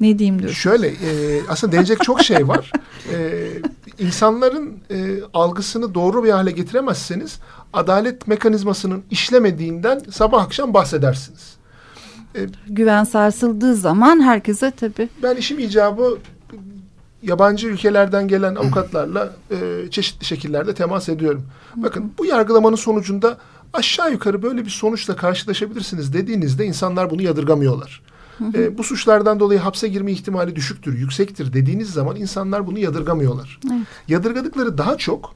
ne diyeyim diyorsun? Şöyle e, aslında denecek çok şey var. E, insanların e, algısını doğru bir hale getiremezseniz adalet mekanizmasının işlemediğinden sabah akşam bahsedersiniz. E, güven sarsıldığı zaman herkese tabii. Ben işim icabı yabancı ülkelerden gelen avukatlarla e, çeşitli şekillerde temas ediyorum. Bakın bu yargılamanın sonucunda aşağı yukarı böyle bir sonuçla karşılaşabilirsiniz dediğinizde insanlar bunu yadırgamıyorlar. E, bu suçlardan dolayı hapse girme ihtimali düşüktür, yüksektir dediğiniz zaman insanlar bunu yadırgamıyorlar. Evet. Yadırgadıkları daha çok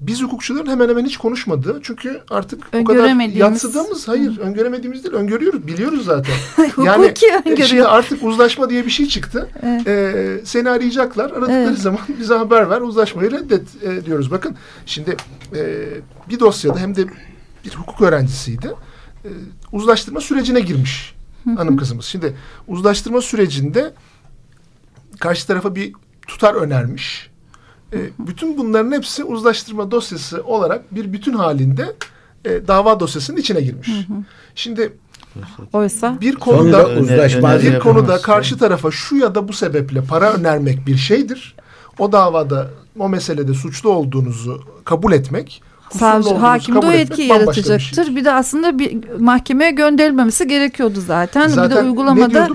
biz hukukçuların hemen hemen hiç konuşmadığı çünkü artık o kadar yatsıdığımız hayır Hı. öngöremediğimiz değil öngörüyoruz biliyoruz zaten. yani e, şimdi artık uzlaşma diye bir şey çıktı. Evet. Ee, seni arayacaklar aradıkları evet. zaman bize haber ver uzlaşmayı reddet e, diyoruz. Bakın şimdi e, bir dosyada hem de bir hukuk öğrencisiydi. E, uzlaştırma sürecine girmiş hanım kızımız. Şimdi uzlaştırma sürecinde karşı tarafa bir tutar önermiş. E, bütün bunların hepsi uzlaştırma dosyası olarak bir bütün halinde e, dava dosyasının içine girmiş. Hı hı. Şimdi Oysa bir konuda uzlaşma bir konuda karşı tarafa şu ya da bu sebeple para önermek bir şeydir. O davada o meselede suçlu olduğunuzu kabul etmek savcı hakim de o etki yaratacaktır. Bir, bir de aslında bir mahkemeye gönderilmemesi gerekiyordu zaten. zaten bir de uygulamada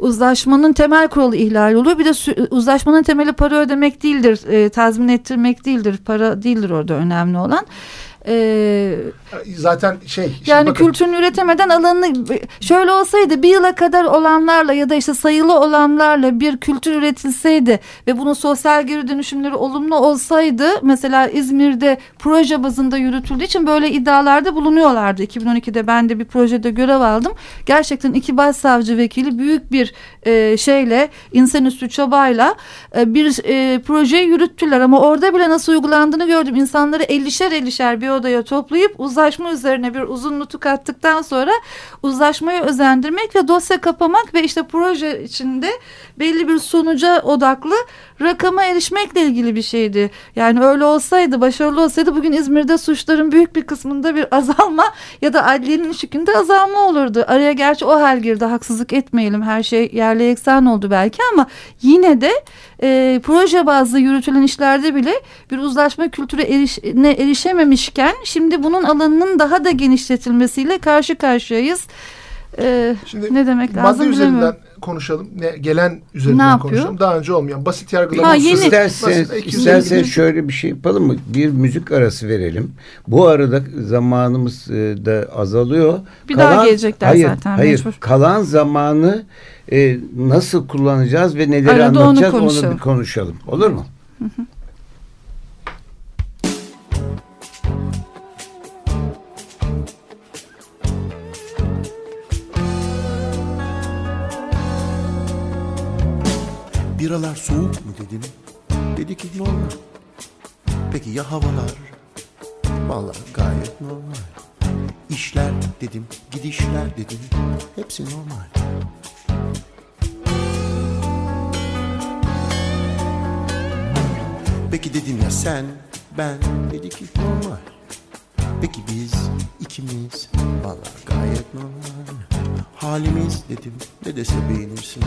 uzlaşmanın temel kuralı ihlal oluyor. Bir de uzlaşmanın temeli para ödemek değildir, e, tazmin ettirmek değildir, para değildir orada önemli olan. Ee, Zaten şey. Yani bakın. kültürünü üretemeden alanını şöyle olsaydı bir yıla kadar olanlarla ya da işte sayılı olanlarla bir kültür üretilseydi ve bunun sosyal geri dönüşümleri olumlu olsaydı mesela İzmir'de proje bazında yürütüldüğü için böyle iddialarda bulunuyorlardı. 2012'de ben de bir projede görev aldım. Gerçekten iki başsavcı vekili büyük bir e, şeyle insanüstü çabayla e, bir e, projeyi yürüttüler ama orada bile nasıl uygulandığını gördüm. İnsanları 50'şer 50'şer bir odaya toplayıp uzlaşma üzerine bir uzun nutuk attıktan sonra uzlaşmayı özendirmek ve dosya kapamak ve işte proje içinde belli bir sonuca odaklı rakama erişmekle ilgili bir şeydi. Yani öyle olsaydı, başarılı olsaydı bugün İzmir'de suçların büyük bir kısmında bir azalma ya da adliyenin iş yükünde azalma olurdu. Araya gerçi o hal girdi, haksızlık etmeyelim. Her şey yerli eksen oldu belki ama yine de e, proje bazlı yürütülen işlerde bile bir uzlaşma kültürü erişine erişememişken şimdi bunun alanının daha da genişletilmesiyle karşı karşıyayız. Ee, Şimdi ne demek lazım madde üzerinden konuşalım. Ne, gelen üzerinden ne konuşalım. Daha önce olmayan basit yargılama. Ha, yeni. İstersen, istersen şöyle bir şey yapalım mı? Bir müzik arası verelim. Bu arada zamanımız e, da azalıyor. Bir kalan, daha gelecekler hayır, zaten. Hayır. Mecbur. Kalan zamanı e, nasıl kullanacağız ve neleri Arada anlatacağız onu, onu bir konuşalım. Olur mu? Hı hı. Biralar soğuk mu dedim. Dedi ki normal. Peki ya havalar? Vallahi gayet normal. İşler dedim, gidişler dedim. Hepsi normal. Peki dedim ya sen, ben dedi ki normal. Peki biz ikimiz vallahi gayet normal. Halimiz dedim ne dese beğenirsin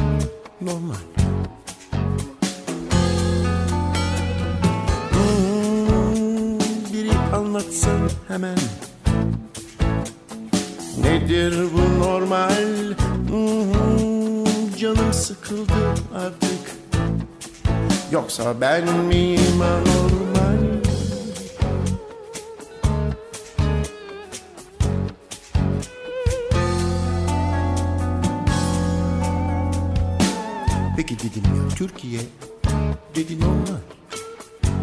normal. anlatsın hemen Nedir bu normal hmm, Canım sıkıldı artık Yoksa ben miyim anormal Peki dedim ya Türkiye Dedi normal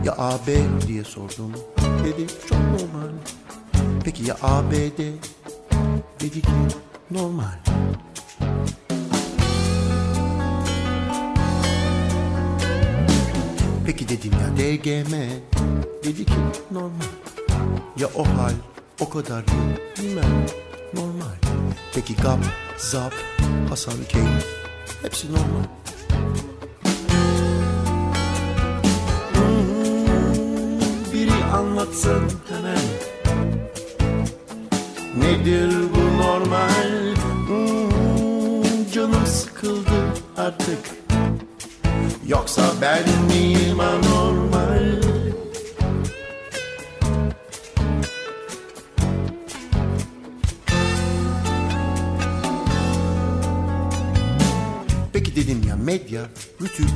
Ya AB diye sordum dedi çok normal. Peki ya ABD? Dedi ki normal. Peki dedim ya DGM? Dedi ki normal. Ya o hal o kadar değil bilmem normal. Peki GAP, ZAP, Hasan Keyif hepsi normal. anlatsın hemen Nedir bu normal hmm, Canım sıkıldı artık Yoksa ben miyim anormal Peki dedim ya medya, rütük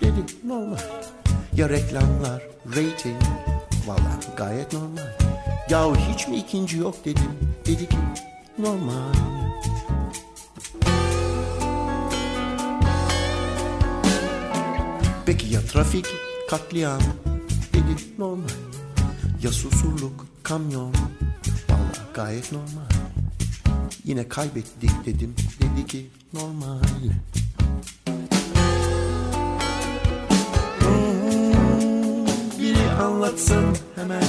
Dedim normal Ya reklamlar, rating Valla gayet normal. Yahu hiç mi ikinci yok dedim. Dedi ki normal. Peki ya trafik? Katliam? Dedi normal. ya susurluk? Kamyon? Valla gayet normal. Yine kaybettik dedim. Dedi ki normal. Hmm, Biri anlatsın hemen.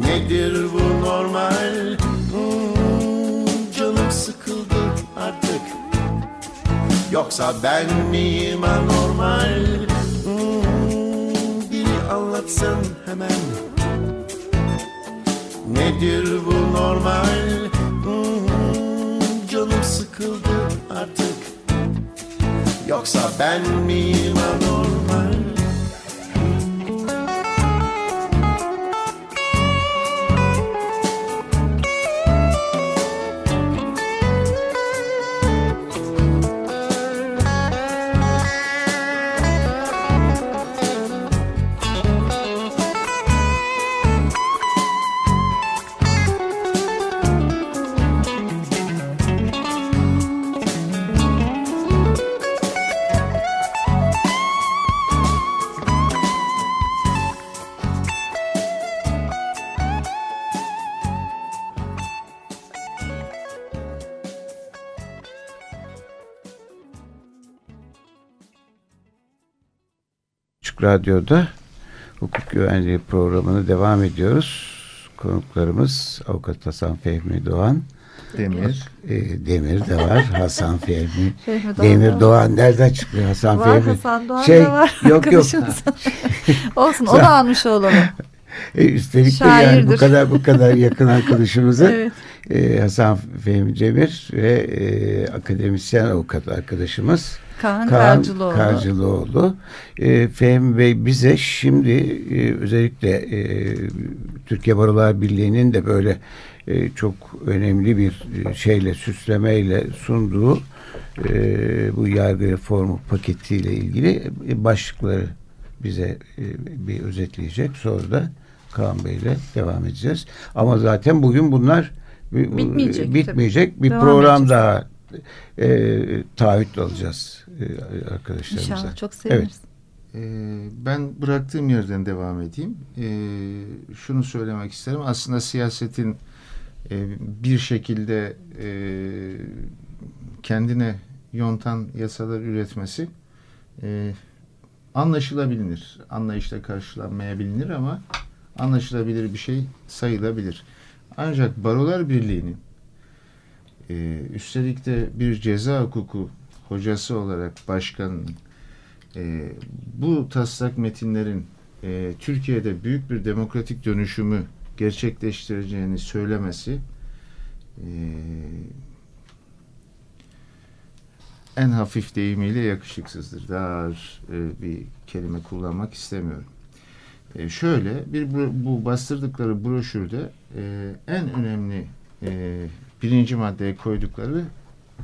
Nedir bu normal Yoksa ben miyim anormal? Hmm, anlatsın hemen. Nedir bu normal? Hmm, Canım sıkıldı artık. Yoksa ben miyim anormal Radyo'da hukuk güvenliği programını devam ediyoruz. Konuklarımız Avukat Hasan Fehmi Doğan, Demir. e, Demir de var. Hasan Fehmi. Fehmi Doğan Demir Doğan nereden çıktı Hasan Var Fehmi? Hasan Doğan Şey, da var. yok, yok. Olsun o da almış olalım. E, üstelik de yani bu Şairdir. kadar bu kadar yakın arkadaşımızı Evet. E, Hasan Fehmi Demir ve e, akademisyen avukat arkadaşımız Kaan, Kaan Karcılıoğlu. Karcılıoğlu. E, Fehmi Bey bize şimdi e, özellikle e, Türkiye Barolar Birliği'nin de böyle e, çok önemli bir e, şeyle süslemeyle sunduğu e, bu yargı reformu paketiyle ilgili e, başlıkları bize e, bir özetleyecek. Sonra da Kaan Bey'le devam edeceğiz. Ama zaten bugün bunlar Bitmeyecek, bitmeyecek bir Devam program edeceğiz. daha e, taahhüt alacağız e, arkadaşlarımıza. İnşallah çok seviniriz. Ee, ben bıraktığım yerden devam edeyim. Ee, şunu söylemek isterim. Aslında siyasetin e, bir şekilde e, kendine yontan yasalar üretmesi e, anlaşılabilir. Anlayışla karşılanmayabilir ama anlaşılabilir bir şey sayılabilir. Ancak Barolar Birliği'nin e, üstelik de bir ceza hukuku hocası olarak başkanının e, bu taslak metinlerin e, Türkiye'de büyük bir demokratik dönüşümü gerçekleştireceğini söylemesi e, en hafif deyimiyle yakışıksızdır. Daha e, bir kelime kullanmak istemiyorum. E, şöyle bir bu, bu bastırdıkları broşürde e, en önemli e, birinci maddeye koydukları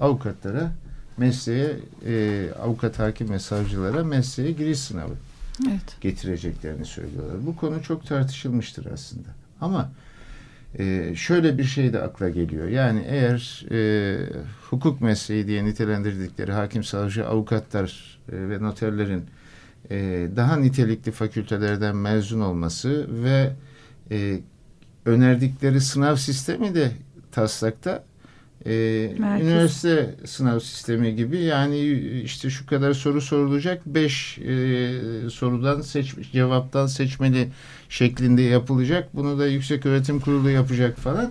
avukatlara mesleğe e, avukat hakim ve savcılara mesleğe giriş sınavı Evet. getireceklerini söylüyorlar. Bu konu çok tartışılmıştır aslında. Ama e, şöyle bir şey de akla geliyor. Yani eğer e, hukuk mesleği diye nitelendirdikleri hakim, savcı, avukatlar e, ve noterlerin e, daha nitelikli fakültelerden mezun olması ve e, önerdikleri sınav sistemi de taslakta e, Merkez. üniversite sınav sistemi gibi yani işte şu kadar soru sorulacak beş e, sorudan seç cevaptan seçmeli şeklinde yapılacak. Bunu da Yüksek Öğretim Kurulu yapacak falan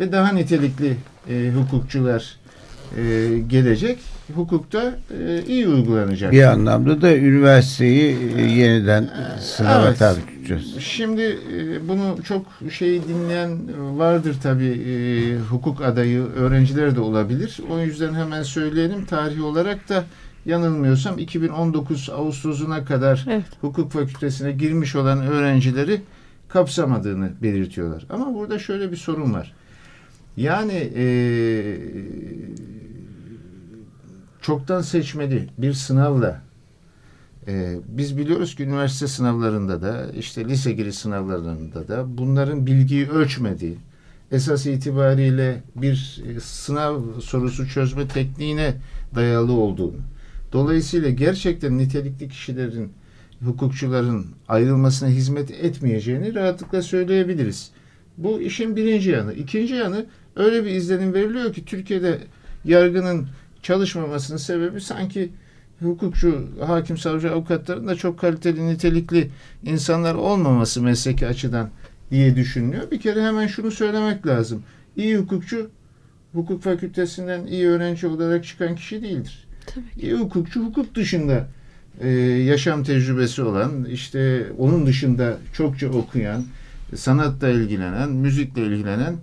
ve daha nitelikli e, hukukçular e, gelecek. Hukukta e, iyi uygulanacak. Bir anlamda da üniversiteyi e, yeniden sınava Evet. tabi tutacağız. Şimdi e, bunu çok şey dinleyen vardır tabii e, hukuk adayı öğrenciler de olabilir. O yüzden hemen söyleyelim tarihi olarak da yanılmıyorsam 2019 Ağustos'una kadar Evet. hukuk fakültesine girmiş olan öğrencileri kapsamadığını belirtiyorlar. Ama burada şöyle bir sorun var. Yani e, çoktan seçmeli bir sınavla e, biz biliyoruz ki üniversite sınavlarında da işte lise giriş sınavlarında da bunların bilgiyi ölçmediği esas itibariyle bir e, sınav sorusu çözme tekniğine dayalı olduğunu dolayısıyla gerçekten nitelikli kişilerin hukukçuların ayrılmasına hizmet etmeyeceğini rahatlıkla söyleyebiliriz. Bu işin birinci yanı. İkinci yanı öyle bir izlenim veriliyor ki Türkiye'de yargının çalışmamasının sebebi sanki hukukçu, hakim, savcı, avukatların da çok kaliteli, nitelikli insanlar olmaması mesleki açıdan diye düşünülüyor. Bir kere hemen şunu söylemek lazım. İyi hukukçu hukuk fakültesinden iyi öğrenci olarak çıkan kişi değildir. Tabii ki. İyi hukukçu hukuk dışında e, yaşam tecrübesi olan, işte onun dışında çokça okuyan, sanatla ilgilenen, müzikle ilgilenen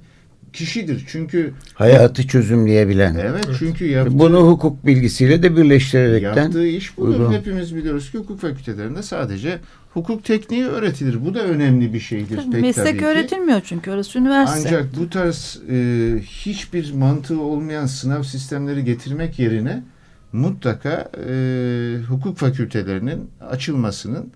kişidir. Çünkü hayatı çözümleyebilen. Evet, çünkü yaptığı, bunu hukuk bilgisiyle de birleştirerekten yaptığı iş budur. Uygun. Hepimiz biliyoruz ki hukuk fakültelerinde sadece hukuk tekniği öğretilir. Bu da önemli bir şeydir. Tabii, pek meslek tabii ki. öğretilmiyor çünkü orası üniversite. Ancak bu tarz e, hiçbir mantığı olmayan sınav sistemleri getirmek yerine mutlaka e, hukuk fakültelerinin açılmasının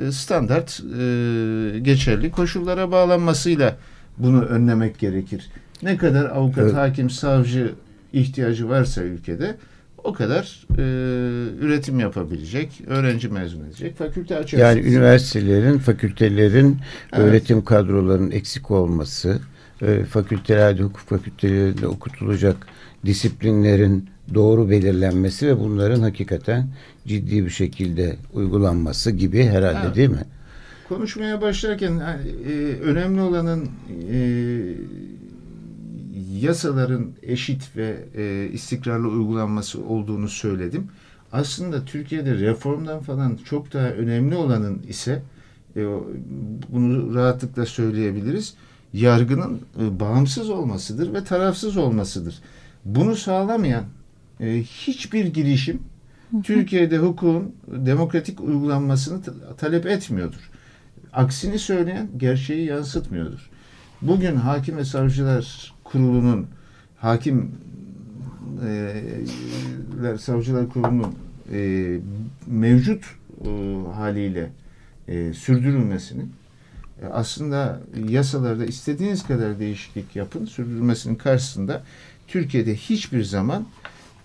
e, standart e, geçerli koşullara bağlanmasıyla bunu önlemek gerekir. Ne kadar avukat, evet. hakim, savcı ihtiyacı varsa ülkede o kadar e, üretim yapabilecek, öğrenci mezun edecek fakülte açarsınız. Yani üniversitelerin, fakültelerin, evet. öğretim kadrolarının eksik olması, e, fakültelerde, hukuk fakültelerinde okutulacak disiplinlerin doğru belirlenmesi ve bunların hakikaten ciddi bir şekilde uygulanması gibi herhalde evet. değil mi? Konuşmaya başlarken e, önemli olanın e, yasaların eşit ve e, istikrarlı uygulanması olduğunu söyledim. Aslında Türkiye'de reformdan falan çok daha önemli olanın ise e, bunu rahatlıkla söyleyebiliriz. Yargının e, bağımsız olmasıdır ve tarafsız olmasıdır. Bunu sağlamayan e, hiçbir girişim Türkiye'de hukukun demokratik uygulanmasını talep etmiyordur. Aksini söyleyen gerçeği yansıtmıyordur. Bugün hakim ve savcılar kurulunun hakim e, savcılar kurulunun e, mevcut e, haliyle e, sürdürülmesinin e, aslında yasalarda istediğiniz kadar değişiklik yapın sürdürülmesinin karşısında Türkiye'de hiçbir zaman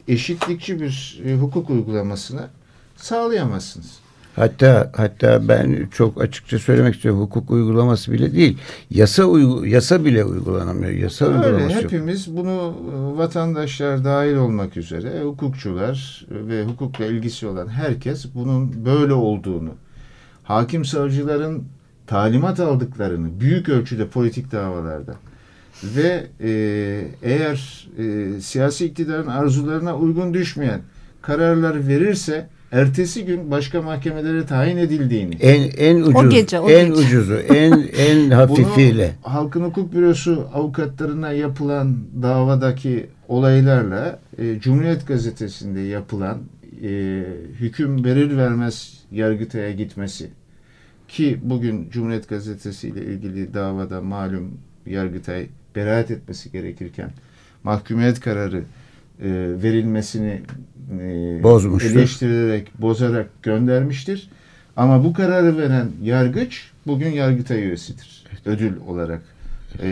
eşitlikçi bir e, hukuk uygulamasını sağlayamazsınız. Hatta hatta ben çok açıkça söylemek istiyorum hukuk uygulaması bile değil. Yasa uygu, yasa bile uygulanamıyor. Yasa Öyle, uygulaması hepimiz yok. bunu e, vatandaşlar dahil olmak üzere hukukçular ve hukukla ilgisi olan herkes bunun böyle olduğunu, hakim savcıların talimat aldıklarını büyük ölçüde politik davalarda ve e, eğer e, siyasi iktidarın arzularına uygun düşmeyen kararlar verirse ertesi gün başka mahkemelere tayin edildiğini. En en ucuz, o gece, o en gece. ucuzu, en en hafifiyle. Bunu Halkın Hukuk Bürosu avukatlarına yapılan davadaki olaylarla e, Cumhuriyet Gazetesi'nde yapılan e, hüküm verir vermez Yargıtay'a gitmesi ki bugün Cumhuriyet Gazetesi ile ilgili davada malum Yargıtay beraat etmesi gerekirken mahkumiyet kararı verilmesini e, Bozmuştur. eleştirerek, bozarak göndermiştir. Ama bu kararı veren yargıç bugün Yargıtay üyesidir. Ödül olarak e,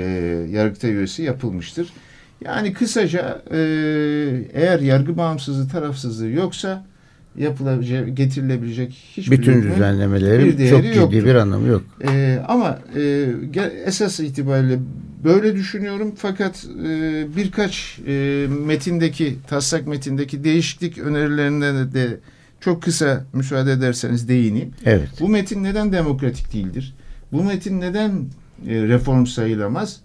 Yargıtay üyesi yapılmıştır. Yani kısaca e, eğer yargı bağımsızlığı, tarafsızlığı yoksa yapılabilecek, getirilebilecek hiçbir bütün düzenlemelerin bir çok ciddi yoktur. bir anlamı yok. E, ama e, esas itibariyle Böyle düşünüyorum fakat e, birkaç e, metindeki, taslak metindeki değişiklik önerilerine de çok kısa müsaade ederseniz değineyim. Evet. Bu metin neden demokratik değildir? Bu metin neden e, reform sayılamaz?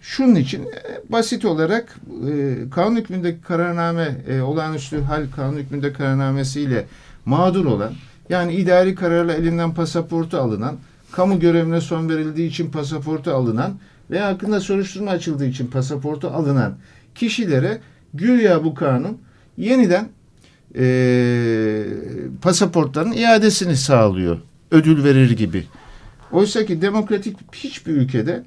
Şunun için e, basit olarak e, kanun hükmünde kararname, e, olağanüstü hal kanun hükmünde kararnamesiyle mağdur olan, yani idari kararla elinden pasaportu alınan, kamu görevine son verildiği için pasaportu alınan veya hakkında soruşturma açıldığı için pasaportu alınan kişilere güya bu kanun yeniden e, pasaportların iadesini sağlıyor. Ödül verir gibi. Oysa ki demokratik hiçbir ülkede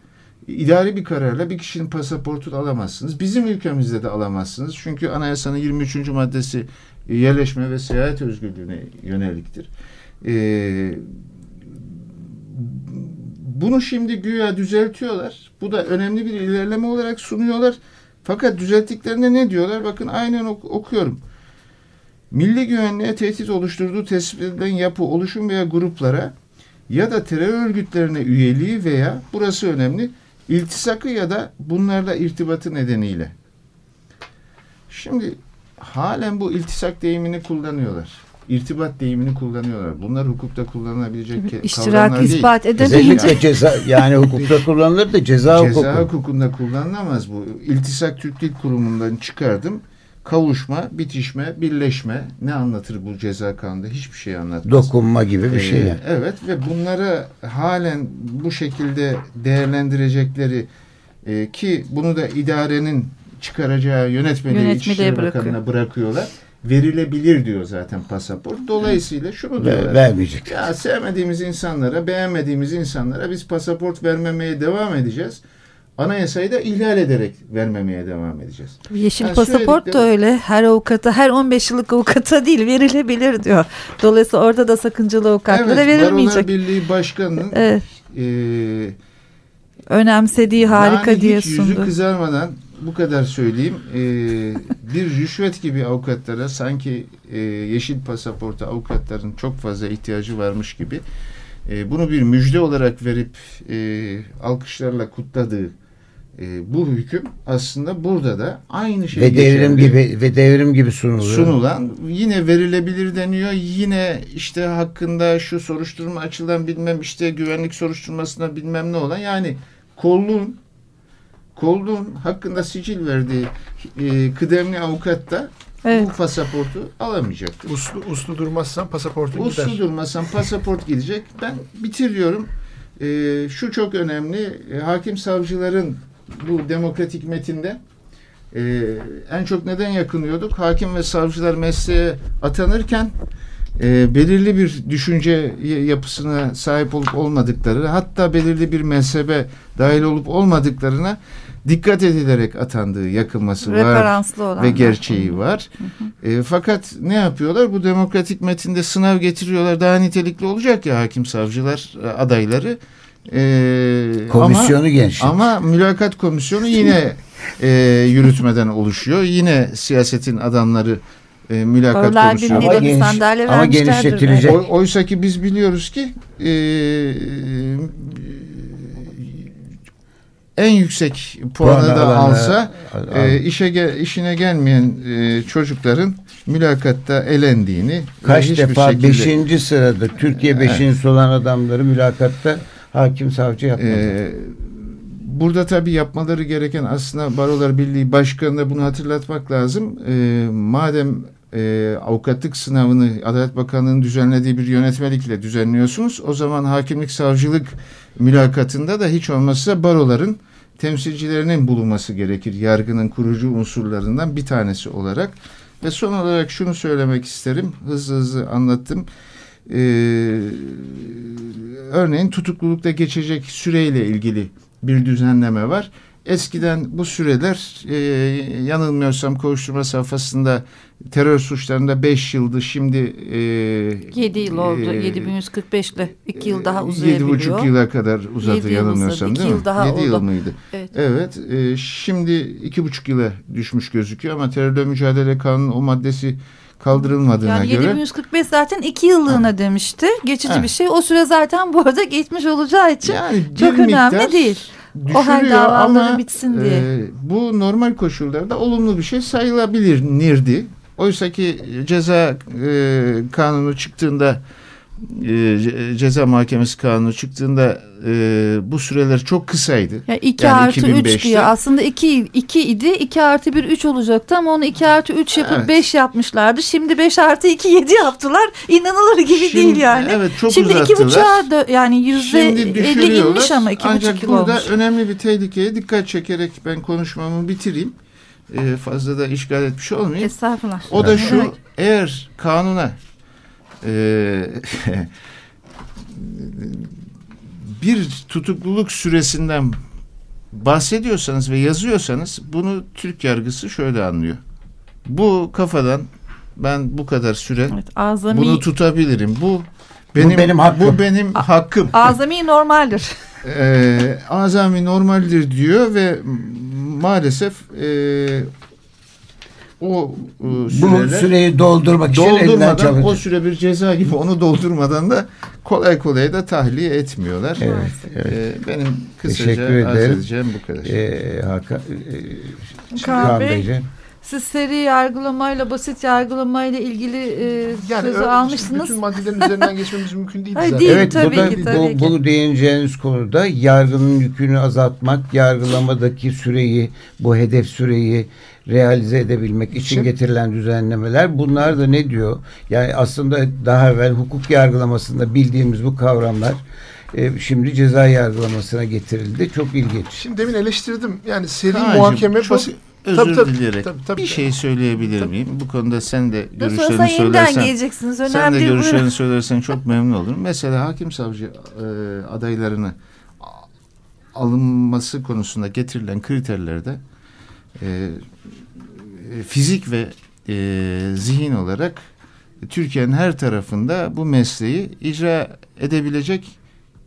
idari bir kararla bir kişinin pasaportunu alamazsınız. Bizim ülkemizde de alamazsınız. Çünkü anayasanın 23. maddesi yerleşme ve seyahat özgürlüğüne yöneliktir. Ee, bunu şimdi güya düzeltiyorlar. Bu da önemli bir ilerleme olarak sunuyorlar. Fakat düzelttiklerinde ne diyorlar? Bakın aynen ok- okuyorum. milli güvenliğe tehdit oluşturduğu tespit edilen yapı, oluşum veya gruplara ya da terör örgütlerine üyeliği veya burası önemli iltisakı ya da bunlarla irtibatı nedeniyle. Şimdi halen bu iltisak deyimini kullanıyorlar. İrtibat deyimini kullanıyorlar. Bunlar hukukta kullanılabilecek İştirak ispat değil. Özellikle ceza yani hukukta kullanılır da ceza, ceza hukuku. hukukunda kullanılamaz bu. İltisak Türk Dil Kurumu'ndan çıkardım. Kavuşma, bitişme, birleşme ne anlatır bu ceza kanunda? Hiçbir şey anlatmaz. Dokunma gibi bir şey. Ee, evet ve bunları halen bu şekilde değerlendirecekleri e, ki bunu da idarenin çıkaracağı yönetmeliği İçişleri Bakanı'na bırakıyorlar. Verilebilir diyor zaten pasaport. Dolayısıyla şunu diyorlar. Vermeyecek. Ya sevmediğimiz insanlara, beğenmediğimiz insanlara biz pasaport vermemeye devam edeceğiz. Anayasayı da ihlal ederek vermemeye devam edeceğiz. Yeşil yani pasaport da öyle. Her avukata, her 15 yıllık avukata değil verilebilir diyor. Dolayısıyla orada da sakıncalı avukatlara evet, verilmeyecek. Evet, Birliği Başkanı'nın evet. e, önemsediği harika yani diye sundu. yüzü kızarmadan bu kadar söyleyeyim. E, bir rüşvet gibi avukatlara sanki e, yeşil pasaporta avukatların çok fazla ihtiyacı varmış gibi e, bunu bir müjde olarak verip e, alkışlarla kutladığı e, bu hüküm aslında burada da aynı şey ve devrim gibi ve devrim gibi sunuluyor. Sunulan yine verilebilir deniyor. Yine işte hakkında şu soruşturma açılan bilmem işte güvenlik soruşturmasına bilmem ne olan yani kolluğun kolluğun hakkında sicil verdiği e, kıdemli avukat da evet. bu pasaportu alamayacaktır. Uslu, uslu durmazsan pasaportun uslu gider. Uslu durmazsan pasaport gidecek. Ben bitiriyorum. E, şu çok önemli. E, hakim savcıların bu demokratik metinde e, en çok neden yakınıyorduk? Hakim ve savcılar mesleğe atanırken e, belirli bir düşünce yapısına sahip olup olmadıkları hatta belirli bir mezhebe dahil olup olmadıklarına dikkat edilerek atandığı yakınması var ve gerçeği var. Hı hı. E, fakat ne yapıyorlar? Bu demokratik metinde sınav getiriyorlar. Daha nitelikli olacak ya hakim savcılar e, adayları. E, Komisyonu ama, genç. Ama mülakat komisyonu yine e, yürütmeden oluşuyor. Yine siyasetin adamları e, mülakat komisyonu. Ama, geniş, ama genişletilecek. Oy, oysa ki biz biliyoruz ki e, en yüksek puanı da alsa e, işe işine gelmeyen e, çocukların mülakatta elendiğini kaç defa şekilde, beşinci sırada Türkiye beşinci olan adamları mülakatta hakim savcı yapmadı. E, burada tabii yapmaları gereken aslında Barolar Birliği Başkanı'na bunu hatırlatmak lazım. E, madem e, avukatlık sınavını Adalet Bakanlığı'nın düzenlediği bir yönetmelikle düzenliyorsunuz. O zaman hakimlik savcılık mülakatında da hiç olmazsa baroların temsilcilerinin bulunması gerekir. Yargının kurucu unsurlarından bir tanesi olarak. Ve son olarak şunu söylemek isterim. Hızlı hızlı anlattım. Ee, örneğin tutuklulukta geçecek süreyle ilgili bir düzenleme var. Eskiden bu süreler e, yanılmıyorsam kovuşturma safhasında terör suçlarında 5 yıldı. Şimdi e, 7 yıl oldu. E, 7145 ile 2 yıl daha uzayabiliyor. 7,5 yıla kadar uzadı yanılmıyorsam uzadı. değil mi? Yıl daha 7 oldu. yıl mıydı? Evet. evet e, şimdi 2,5 yıla düşmüş gözüküyor ama terörle mücadele kanunu o maddesi kaldırılmadığına yani göre. Yani 7145 zaten 2 yıllığına ha. demişti. Geçici ha. bir şey. O süre zaten bu arada geçmiş olacağı için yani çok önemli değil o hal davaları bitsin diye. E, bu normal koşullarda olumlu bir şey sayılabilir nirdi. Oysa ki ceza e, kanunu çıktığında e, ceza mahkemesi kanunu çıktığında e, bu süreler çok kısaydı. Yani 2 yani artı 3 diye aslında 2, 2 idi 2 artı 1 3 olacaktı ama onu 2 artı 3 yapıp evet. 5 yapmışlardı. Şimdi 5 artı 2 7 yaptılar. İnanılır gibi Şimdi, değil yani. Evet çok Şimdi uzattılar. 2,5'a yani yüzde 50 inmiş ama 2,5 Ancak burada olmuş. önemli bir tehlikeye dikkat çekerek ben konuşmamı bitireyim. Ee, fazla da işgal etmiş olmayayım. Estağfurullah. O da şu eğer kanuna e, bir tutukluluk süresinden bahsediyorsanız ve yazıyorsanız bunu Türk yargısı şöyle anlıyor. Bu kafadan ben bu kadar süre evet, azami, bunu tutabilirim. Bu benim bu benim hakkım. Bu benim hakkım. Azami normaldir. Ee, azami normaldir diyor ve maalesef e, o e, süreler, bu süreyi doldurmak için doldurmadan o süre bir ceza gibi onu doldurmadan da kolay kolay da tahliye etmiyorlar. Evet, evet. Ee, benim kısaca arz edeceğim bu kadar. Ee, Hakan, e, Kaan Bey, siz seri yargılamayla basit yargılamayla ilgili e, yani sözü almışsınız. Bütün maddelerin üzerinden geçmemiz mümkün değil. Hayır, değil evet, tabii bu da, ki, tabii bu, ki. bu değineceğiniz konuda yargının yükünü azaltmak, yargılamadaki süreyi, bu hedef süreyi realize edebilmek için, için getirilen düzenlemeler. Bunlar da ne diyor? Yani aslında daha evvel hukuk yargılamasında bildiğimiz bu kavramlar e, şimdi ceza yargılamasına getirildi. Çok ilginç. Şimdi demin eleştirdim. Yani seri Kaan'cığım, muhakeme çok basit özür tabii, tabii, dileyerek tabii, tabii, bir şey söyleyebilir tabii. miyim? Bu konuda sen de görüşlerini söylersen sen de görüşlerini söylersen çok memnun olurum. Mesela hakim savcı e, adaylarını alınması konusunda getirilen kriterlerde e, fizik ve e, zihin olarak Türkiye'nin her tarafında bu mesleği icra edebilecek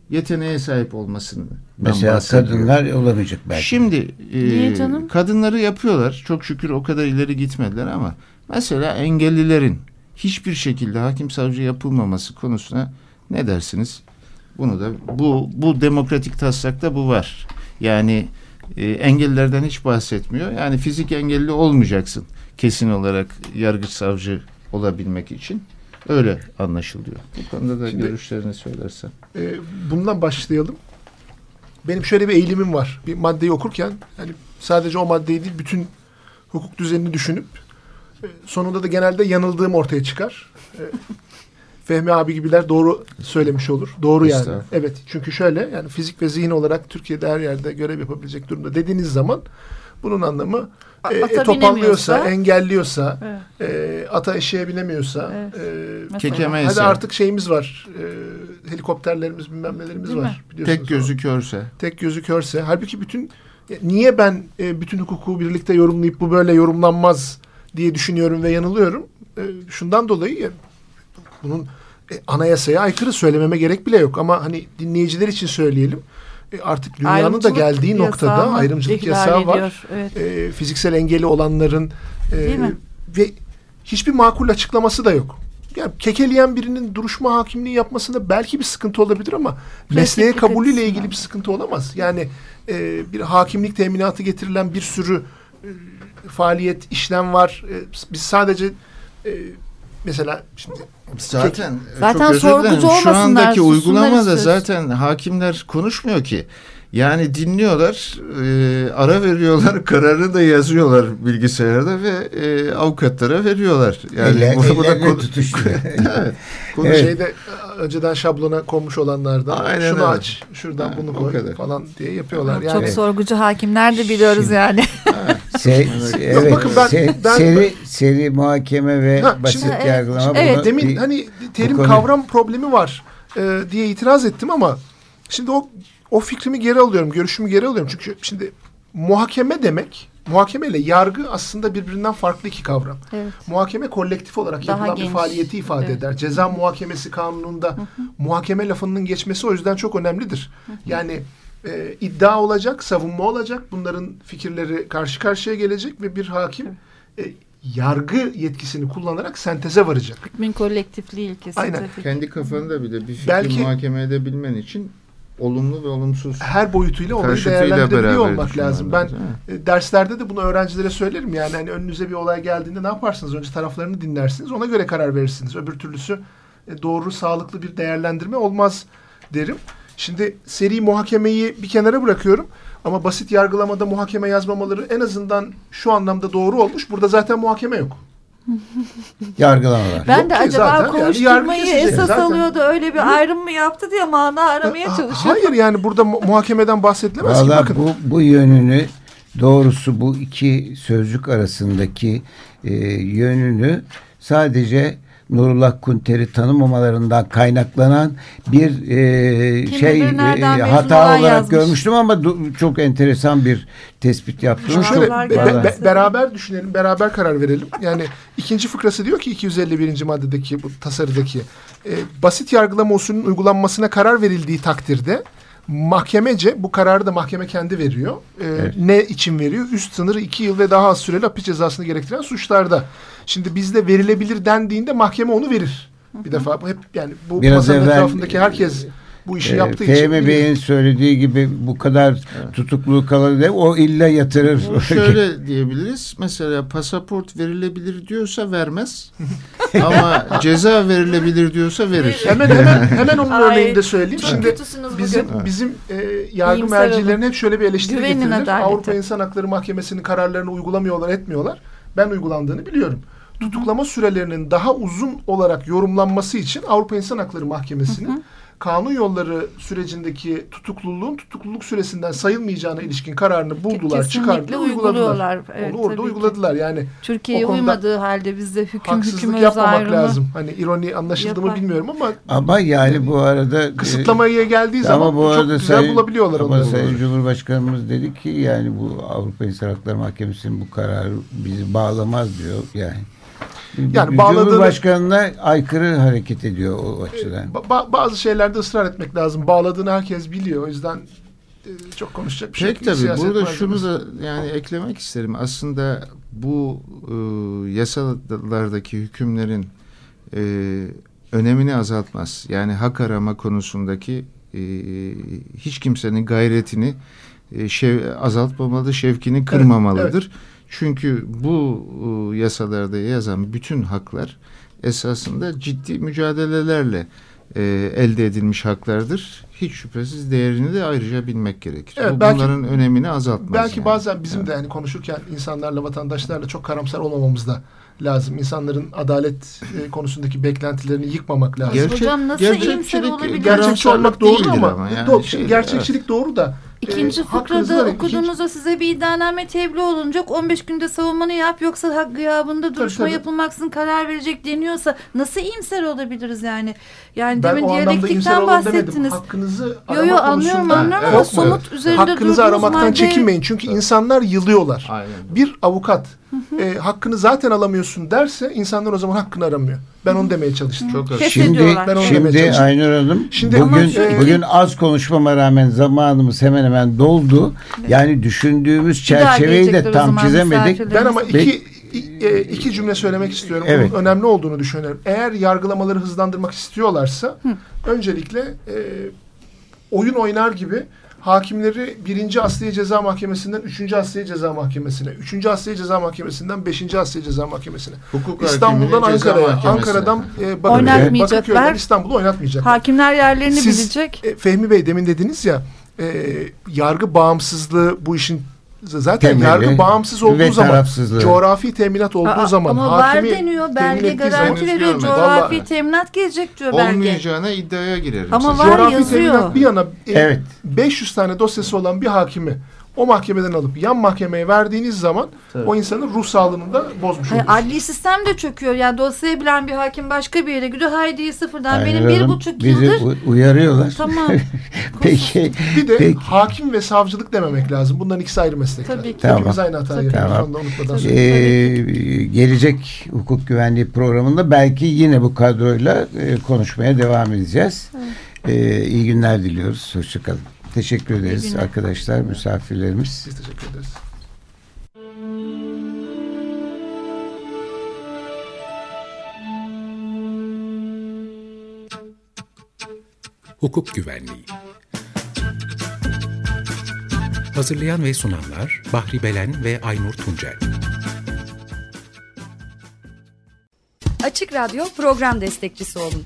yeteneğe sahip olmasını Mesela kadınlar olamayacak belki. Şimdi e, kadınları yapıyorlar. Çok şükür o kadar ileri gitmediler ama mesela engellilerin hiçbir şekilde hakim savcı yapılmaması konusuna ne dersiniz? Bunu da bu bu demokratik taslakta bu var. Yani e, engellilerden hiç bahsetmiyor. Yani fizik engelli olmayacaksın kesin olarak yargıç savcı olabilmek için. Öyle anlaşılıyor. Bu konuda da Şimdi, görüşlerini söylersen. E, bundan başlayalım. Benim şöyle bir eğilimim var. Bir maddeyi okurken yani sadece o maddeyi değil bütün hukuk düzenini düşünüp e, sonunda da genelde yanıldığım ortaya çıkar. Fehmi abi gibiler doğru söylemiş olur. Doğru yani. Evet. Çünkü şöyle yani fizik ve zihin olarak Türkiye'de her yerde görev yapabilecek durumda dediğiniz zaman bunun anlamı e, e, topallıyorsa, engelliyorsa, evet. e, ata eşeğe binemiyorsa, evet. e, hadi artık şeyimiz var, e, helikopterlerimiz, bilmem nelerimiz Değil var. Tek gözü körse. Tek gözü körse. Halbuki bütün e, niye ben e, bütün hukuku birlikte yorumlayıp bu böyle yorumlanmaz diye düşünüyorum ve yanılıyorum. E, şundan dolayı bunun e, anayasaya aykırı söylememe gerek bile yok ama hani dinleyiciler için söyleyelim. E, artık dünyanın da geldiği noktada ayrımcılık yasağı var. Evet. E, fiziksel engeli olanların e, ve hiçbir makul açıklaması da yok. Yani kekeleyen birinin duruşma hakimliği yapmasında belki bir sıkıntı olabilir ama mesleğe kabulüyle ilgili bir sıkıntı olamaz. Yani e, bir hakimlik teminatı getirilen bir sürü e, faaliyet, işlem var. E, biz sadece e, mesela şimdi zaten zaten çok özür dilerim. Şu andaki uygulamada zaten hakimler konuşmuyor ki. Yani dinliyorlar, e, ara veriyorlar, kararı da yazıyorlar bilgisayarda ve e, avukatlara veriyorlar. Yani Elle, burada, burada konu, evet. konu evet. şeyde önceden şablona konmuş olanlardan Aynen şunu öyle. aç, şuradan ha, bunu koy falan diye yapıyorlar. Yani, Çok sorgucu hakimler de biliyoruz şimdi, yani. se, evet, bakın ben, se, ben, seri, seri muhakeme ve ha, basit şimdi, yargılama. Evet, evet demin bir, hani terim kavram problemi var e, diye itiraz ettim ama şimdi o o fikrimi geri alıyorum, görüşümü geri alıyorum. Çünkü şimdi muhakeme demek, muhakeme ile yargı aslında birbirinden farklı iki kavram. Evet. Muhakeme kolektif olarak Daha yapılan geniş. bir faaliyeti ifade evet. eder. Ceza muhakemesi kanununda hı hı. muhakeme lafının geçmesi o yüzden çok önemlidir. Hı hı. Yani e, iddia olacak, savunma olacak. Bunların fikirleri karşı karşıya gelecek ve bir hakim e, yargı yetkisini kullanarak senteze varacak. Hükmün kolektifliği ilkesi. Aynen. Kendi kafanda bile bir fikri Belki, muhakeme edebilmen için olumlu ve olumsuz her boyutuyla olayı değerlendirebiliyor olmak lazım. Ben e, derslerde de bunu öğrencilere söylerim yani hani önünüze bir olay geldiğinde ne yaparsınız? Önce taraflarını dinlersiniz. Ona göre karar verirsiniz. Öbür türlüsü e, doğru, sağlıklı bir değerlendirme olmaz derim. Şimdi seri muhakemeyi bir kenara bırakıyorum. Ama basit yargılamada muhakeme yazmamaları en azından şu anlamda doğru olmuş. Burada zaten muhakeme yok. Yargılamalar. Ben Yok de acaba zaten, konuşturmayı yani esas zaten. alıyordu öyle bir ayrım mı yaptı diye mana aramaya çalışıyor. Hayır yani burada muhakemeden bahsedilemez Vallahi ki. Bakın. Bu, bu yönünü doğrusu bu iki sözcük arasındaki e, yönünü sadece Nurullah Kunter'i tanımamalarından kaynaklanan bir e, şey e, hata olarak yazmış. görmüştüm ama çok enteresan bir tespit yaptım. Şöyle be, be, beraber düşünelim, beraber karar verelim. Yani ikinci fıkrası diyor ki 251. maddedeki bu tasarıdaki e, basit yargılama usulünün uygulanmasına karar verildiği takdirde mahkemece bu kararı da mahkeme kendi veriyor. Ee, evet. Ne için veriyor? Üst sınırı iki yıl ve daha az süreli hapis cezasını gerektiren suçlarda. Şimdi bizde verilebilir dendiğinde mahkeme onu verir. Bir defa hep yani bu Biraz masanın evvel, etrafındaki herkes bu işi e, yaptığı Fehmi için. Bey'in söylediği gibi bu kadar evet. tutukluluğu kalır o illa yatırır. O şöyle diyebiliriz. Mesela pasaport verilebilir diyorsa vermez. Ama ceza verilebilir diyorsa verir. hemen hemen hemen onun Ay, örneğini de söyleyeyim. Şimdi bizim bugün. bizim e, yargı İyimser mercilerine hep şöyle bir eleştiri Güvenin getirilir. Avrupa İnsan Hakları Mahkemesi'nin kararlarını uygulamıyorlar, etmiyorlar. Ben uygulandığını biliyorum tutuklama sürelerinin daha uzun olarak yorumlanması için Avrupa İnsan Hakları Mahkemesi'nin kanun yolları sürecindeki tutukluluğun tutukluluk süresinden sayılmayacağına ilişkin kararını buldular, Kesinlikle çıkardılar, uyguladılar. Evet, Onu orada uyguladılar. Yani Türkiye'ye uymadığı halde bizde hüküm hüküm yapmamak ayrımı lazım. Hani ironi anlaşıldı mı bilmiyorum ama ama yani bu arada kısıtlamaya geldiği zaman ama bu arada çok güzel sayın, bulabiliyorlar ama Sayın Cumhurbaşkanımız dedi ki yani bu Avrupa İnsan Hakları Mahkemesi'nin bu kararı bizi bağlamaz diyor yani. Yani bağladığını, Cumhurbaşkanına aykırı hareket ediyor o açıdan. Ba bazı şeylerde ısrar etmek lazım. Bağladığını herkes biliyor. O yüzden e, çok konuşacak bir Peki şey tabii burada şunu da yani eklemek isterim. Aslında bu e, yasalardaki hükümlerin e, önemini azaltmaz. Yani hak arama konusundaki e, hiç kimsenin gayretini e, şev, azaltmamalı, şevkini kırmamalıdır. Evet. Çünkü bu e, yasalarda yazan bütün haklar esasında ciddi mücadelelerle e, elde edilmiş haklardır. Hiç şüphesiz değerini de ayrıca bilmek gerekir. Evet, bu, belki, bunların önemini azaltmaz. Belki yani. bazen bizim evet. de yani konuşurken insanlarla, vatandaşlarla çok karamsar olmamamız da lazım. İnsanların adalet e, konusundaki beklentilerini yıkmamak lazım. Gerçek, Hocam nasıl gerçekçilik, olabilir? Gerçekçi olmak doğru ama, ama yani do, şey, gerçekçilik evet. doğru da İkinci e, fıkrada okuduğunuzda ikinci... size bir iddianame tebliğ olunacak 15 günde savunmanı yap yoksa hak gıyabında duruşma tabii, yapılmaksızın karar verecek deniyorsa nasıl iyimser olabiliriz yani? Yani ben demin diyalektikten bahsettiniz. Hakkınızı yo, yo, anlıyorum anlıyorum ama somut üzerinde Hakkınızı aramaktan madde... çekinmeyin çünkü insanlar yılıyorlar. Aynen. Bir avukat e, hakkını zaten alamıyorsun derse insanlar o zaman hakkını aramıyor. Ben onu demeye çalıştım. Çok az. Şimdi, ben onu şimdi Aynur Hanım şimdi, bugün, e, bugün az konuşmama rağmen zamanımız hemen hemen doldu. Evet. Yani düşündüğümüz çerçeveyi de tam çizemedik. Ben ama iki e, iki cümle söylemek istiyorum. Evet. Bunun önemli olduğunu düşünüyorum. Eğer yargılamaları hızlandırmak istiyorlarsa Hı. öncelikle e, oyun oynar gibi hakimleri birinci Asliye Ceza Mahkemesi'nden üçüncü Asliye Ceza Mahkemesi'ne, üçüncü Asliye Ceza Mahkemesi'nden beşinci Asliye Ceza Mahkemesi'ne, Hukuk İstanbul'dan Ankara'ya, Ankara'dan e, Bakırköy'den, Bakırköy'den İstanbul'u oynatmayacaklar. Hakimler yerlerini Siz, bilecek. E, Fehmi Bey demin dediniz ya, e, yargı bağımsızlığı bu işin zaten Temeli, yargı bağımsız olduğu zaman coğrafi teminat olduğu Aa, zaman ama hakimi var deniyor belge garanti veriyor coğrafi Vallahi. teminat gelecek diyor belge. Olmayacağına iddiaya girerim. Ama var coğrafi yazıyor. teminat bir yana evet. 500 tane dosyası olan bir hakimi o mahkemeden alıp yan mahkemeye verdiğiniz zaman Tabii. o insanın ruh sağlığını da bozmuş oluyorsunuz. Adli sistem de çöküyor. Yani dosyayı bilen bir hakim başka bir yere gidiyor. Haydi sıfırdan Aynen benim bir buçuk bizi yıldır. Bizi uyarıyorlar. Tamam. peki. Bir de peki. hakim ve savcılık dememek lazım. Bunların ikisi ayrı meslekler. Tabii ki. Tamam. Hepimiz aynı hatayı tamam. unutmadan ee, gelecek hukuk güvenliği programında belki yine bu kadroyla e, konuşmaya devam edeceğiz. Evet. Ee, iyi günler diliyoruz. Hoşçakalın. Teşekkür ederiz arkadaşlar, misafirlerimiz. Biz teşekkür ederiz. Hukuk Güvenliği Hazırlayan ve sunanlar Bahri Belen ve Aynur Tuncel Açık Radyo program destekçisi olun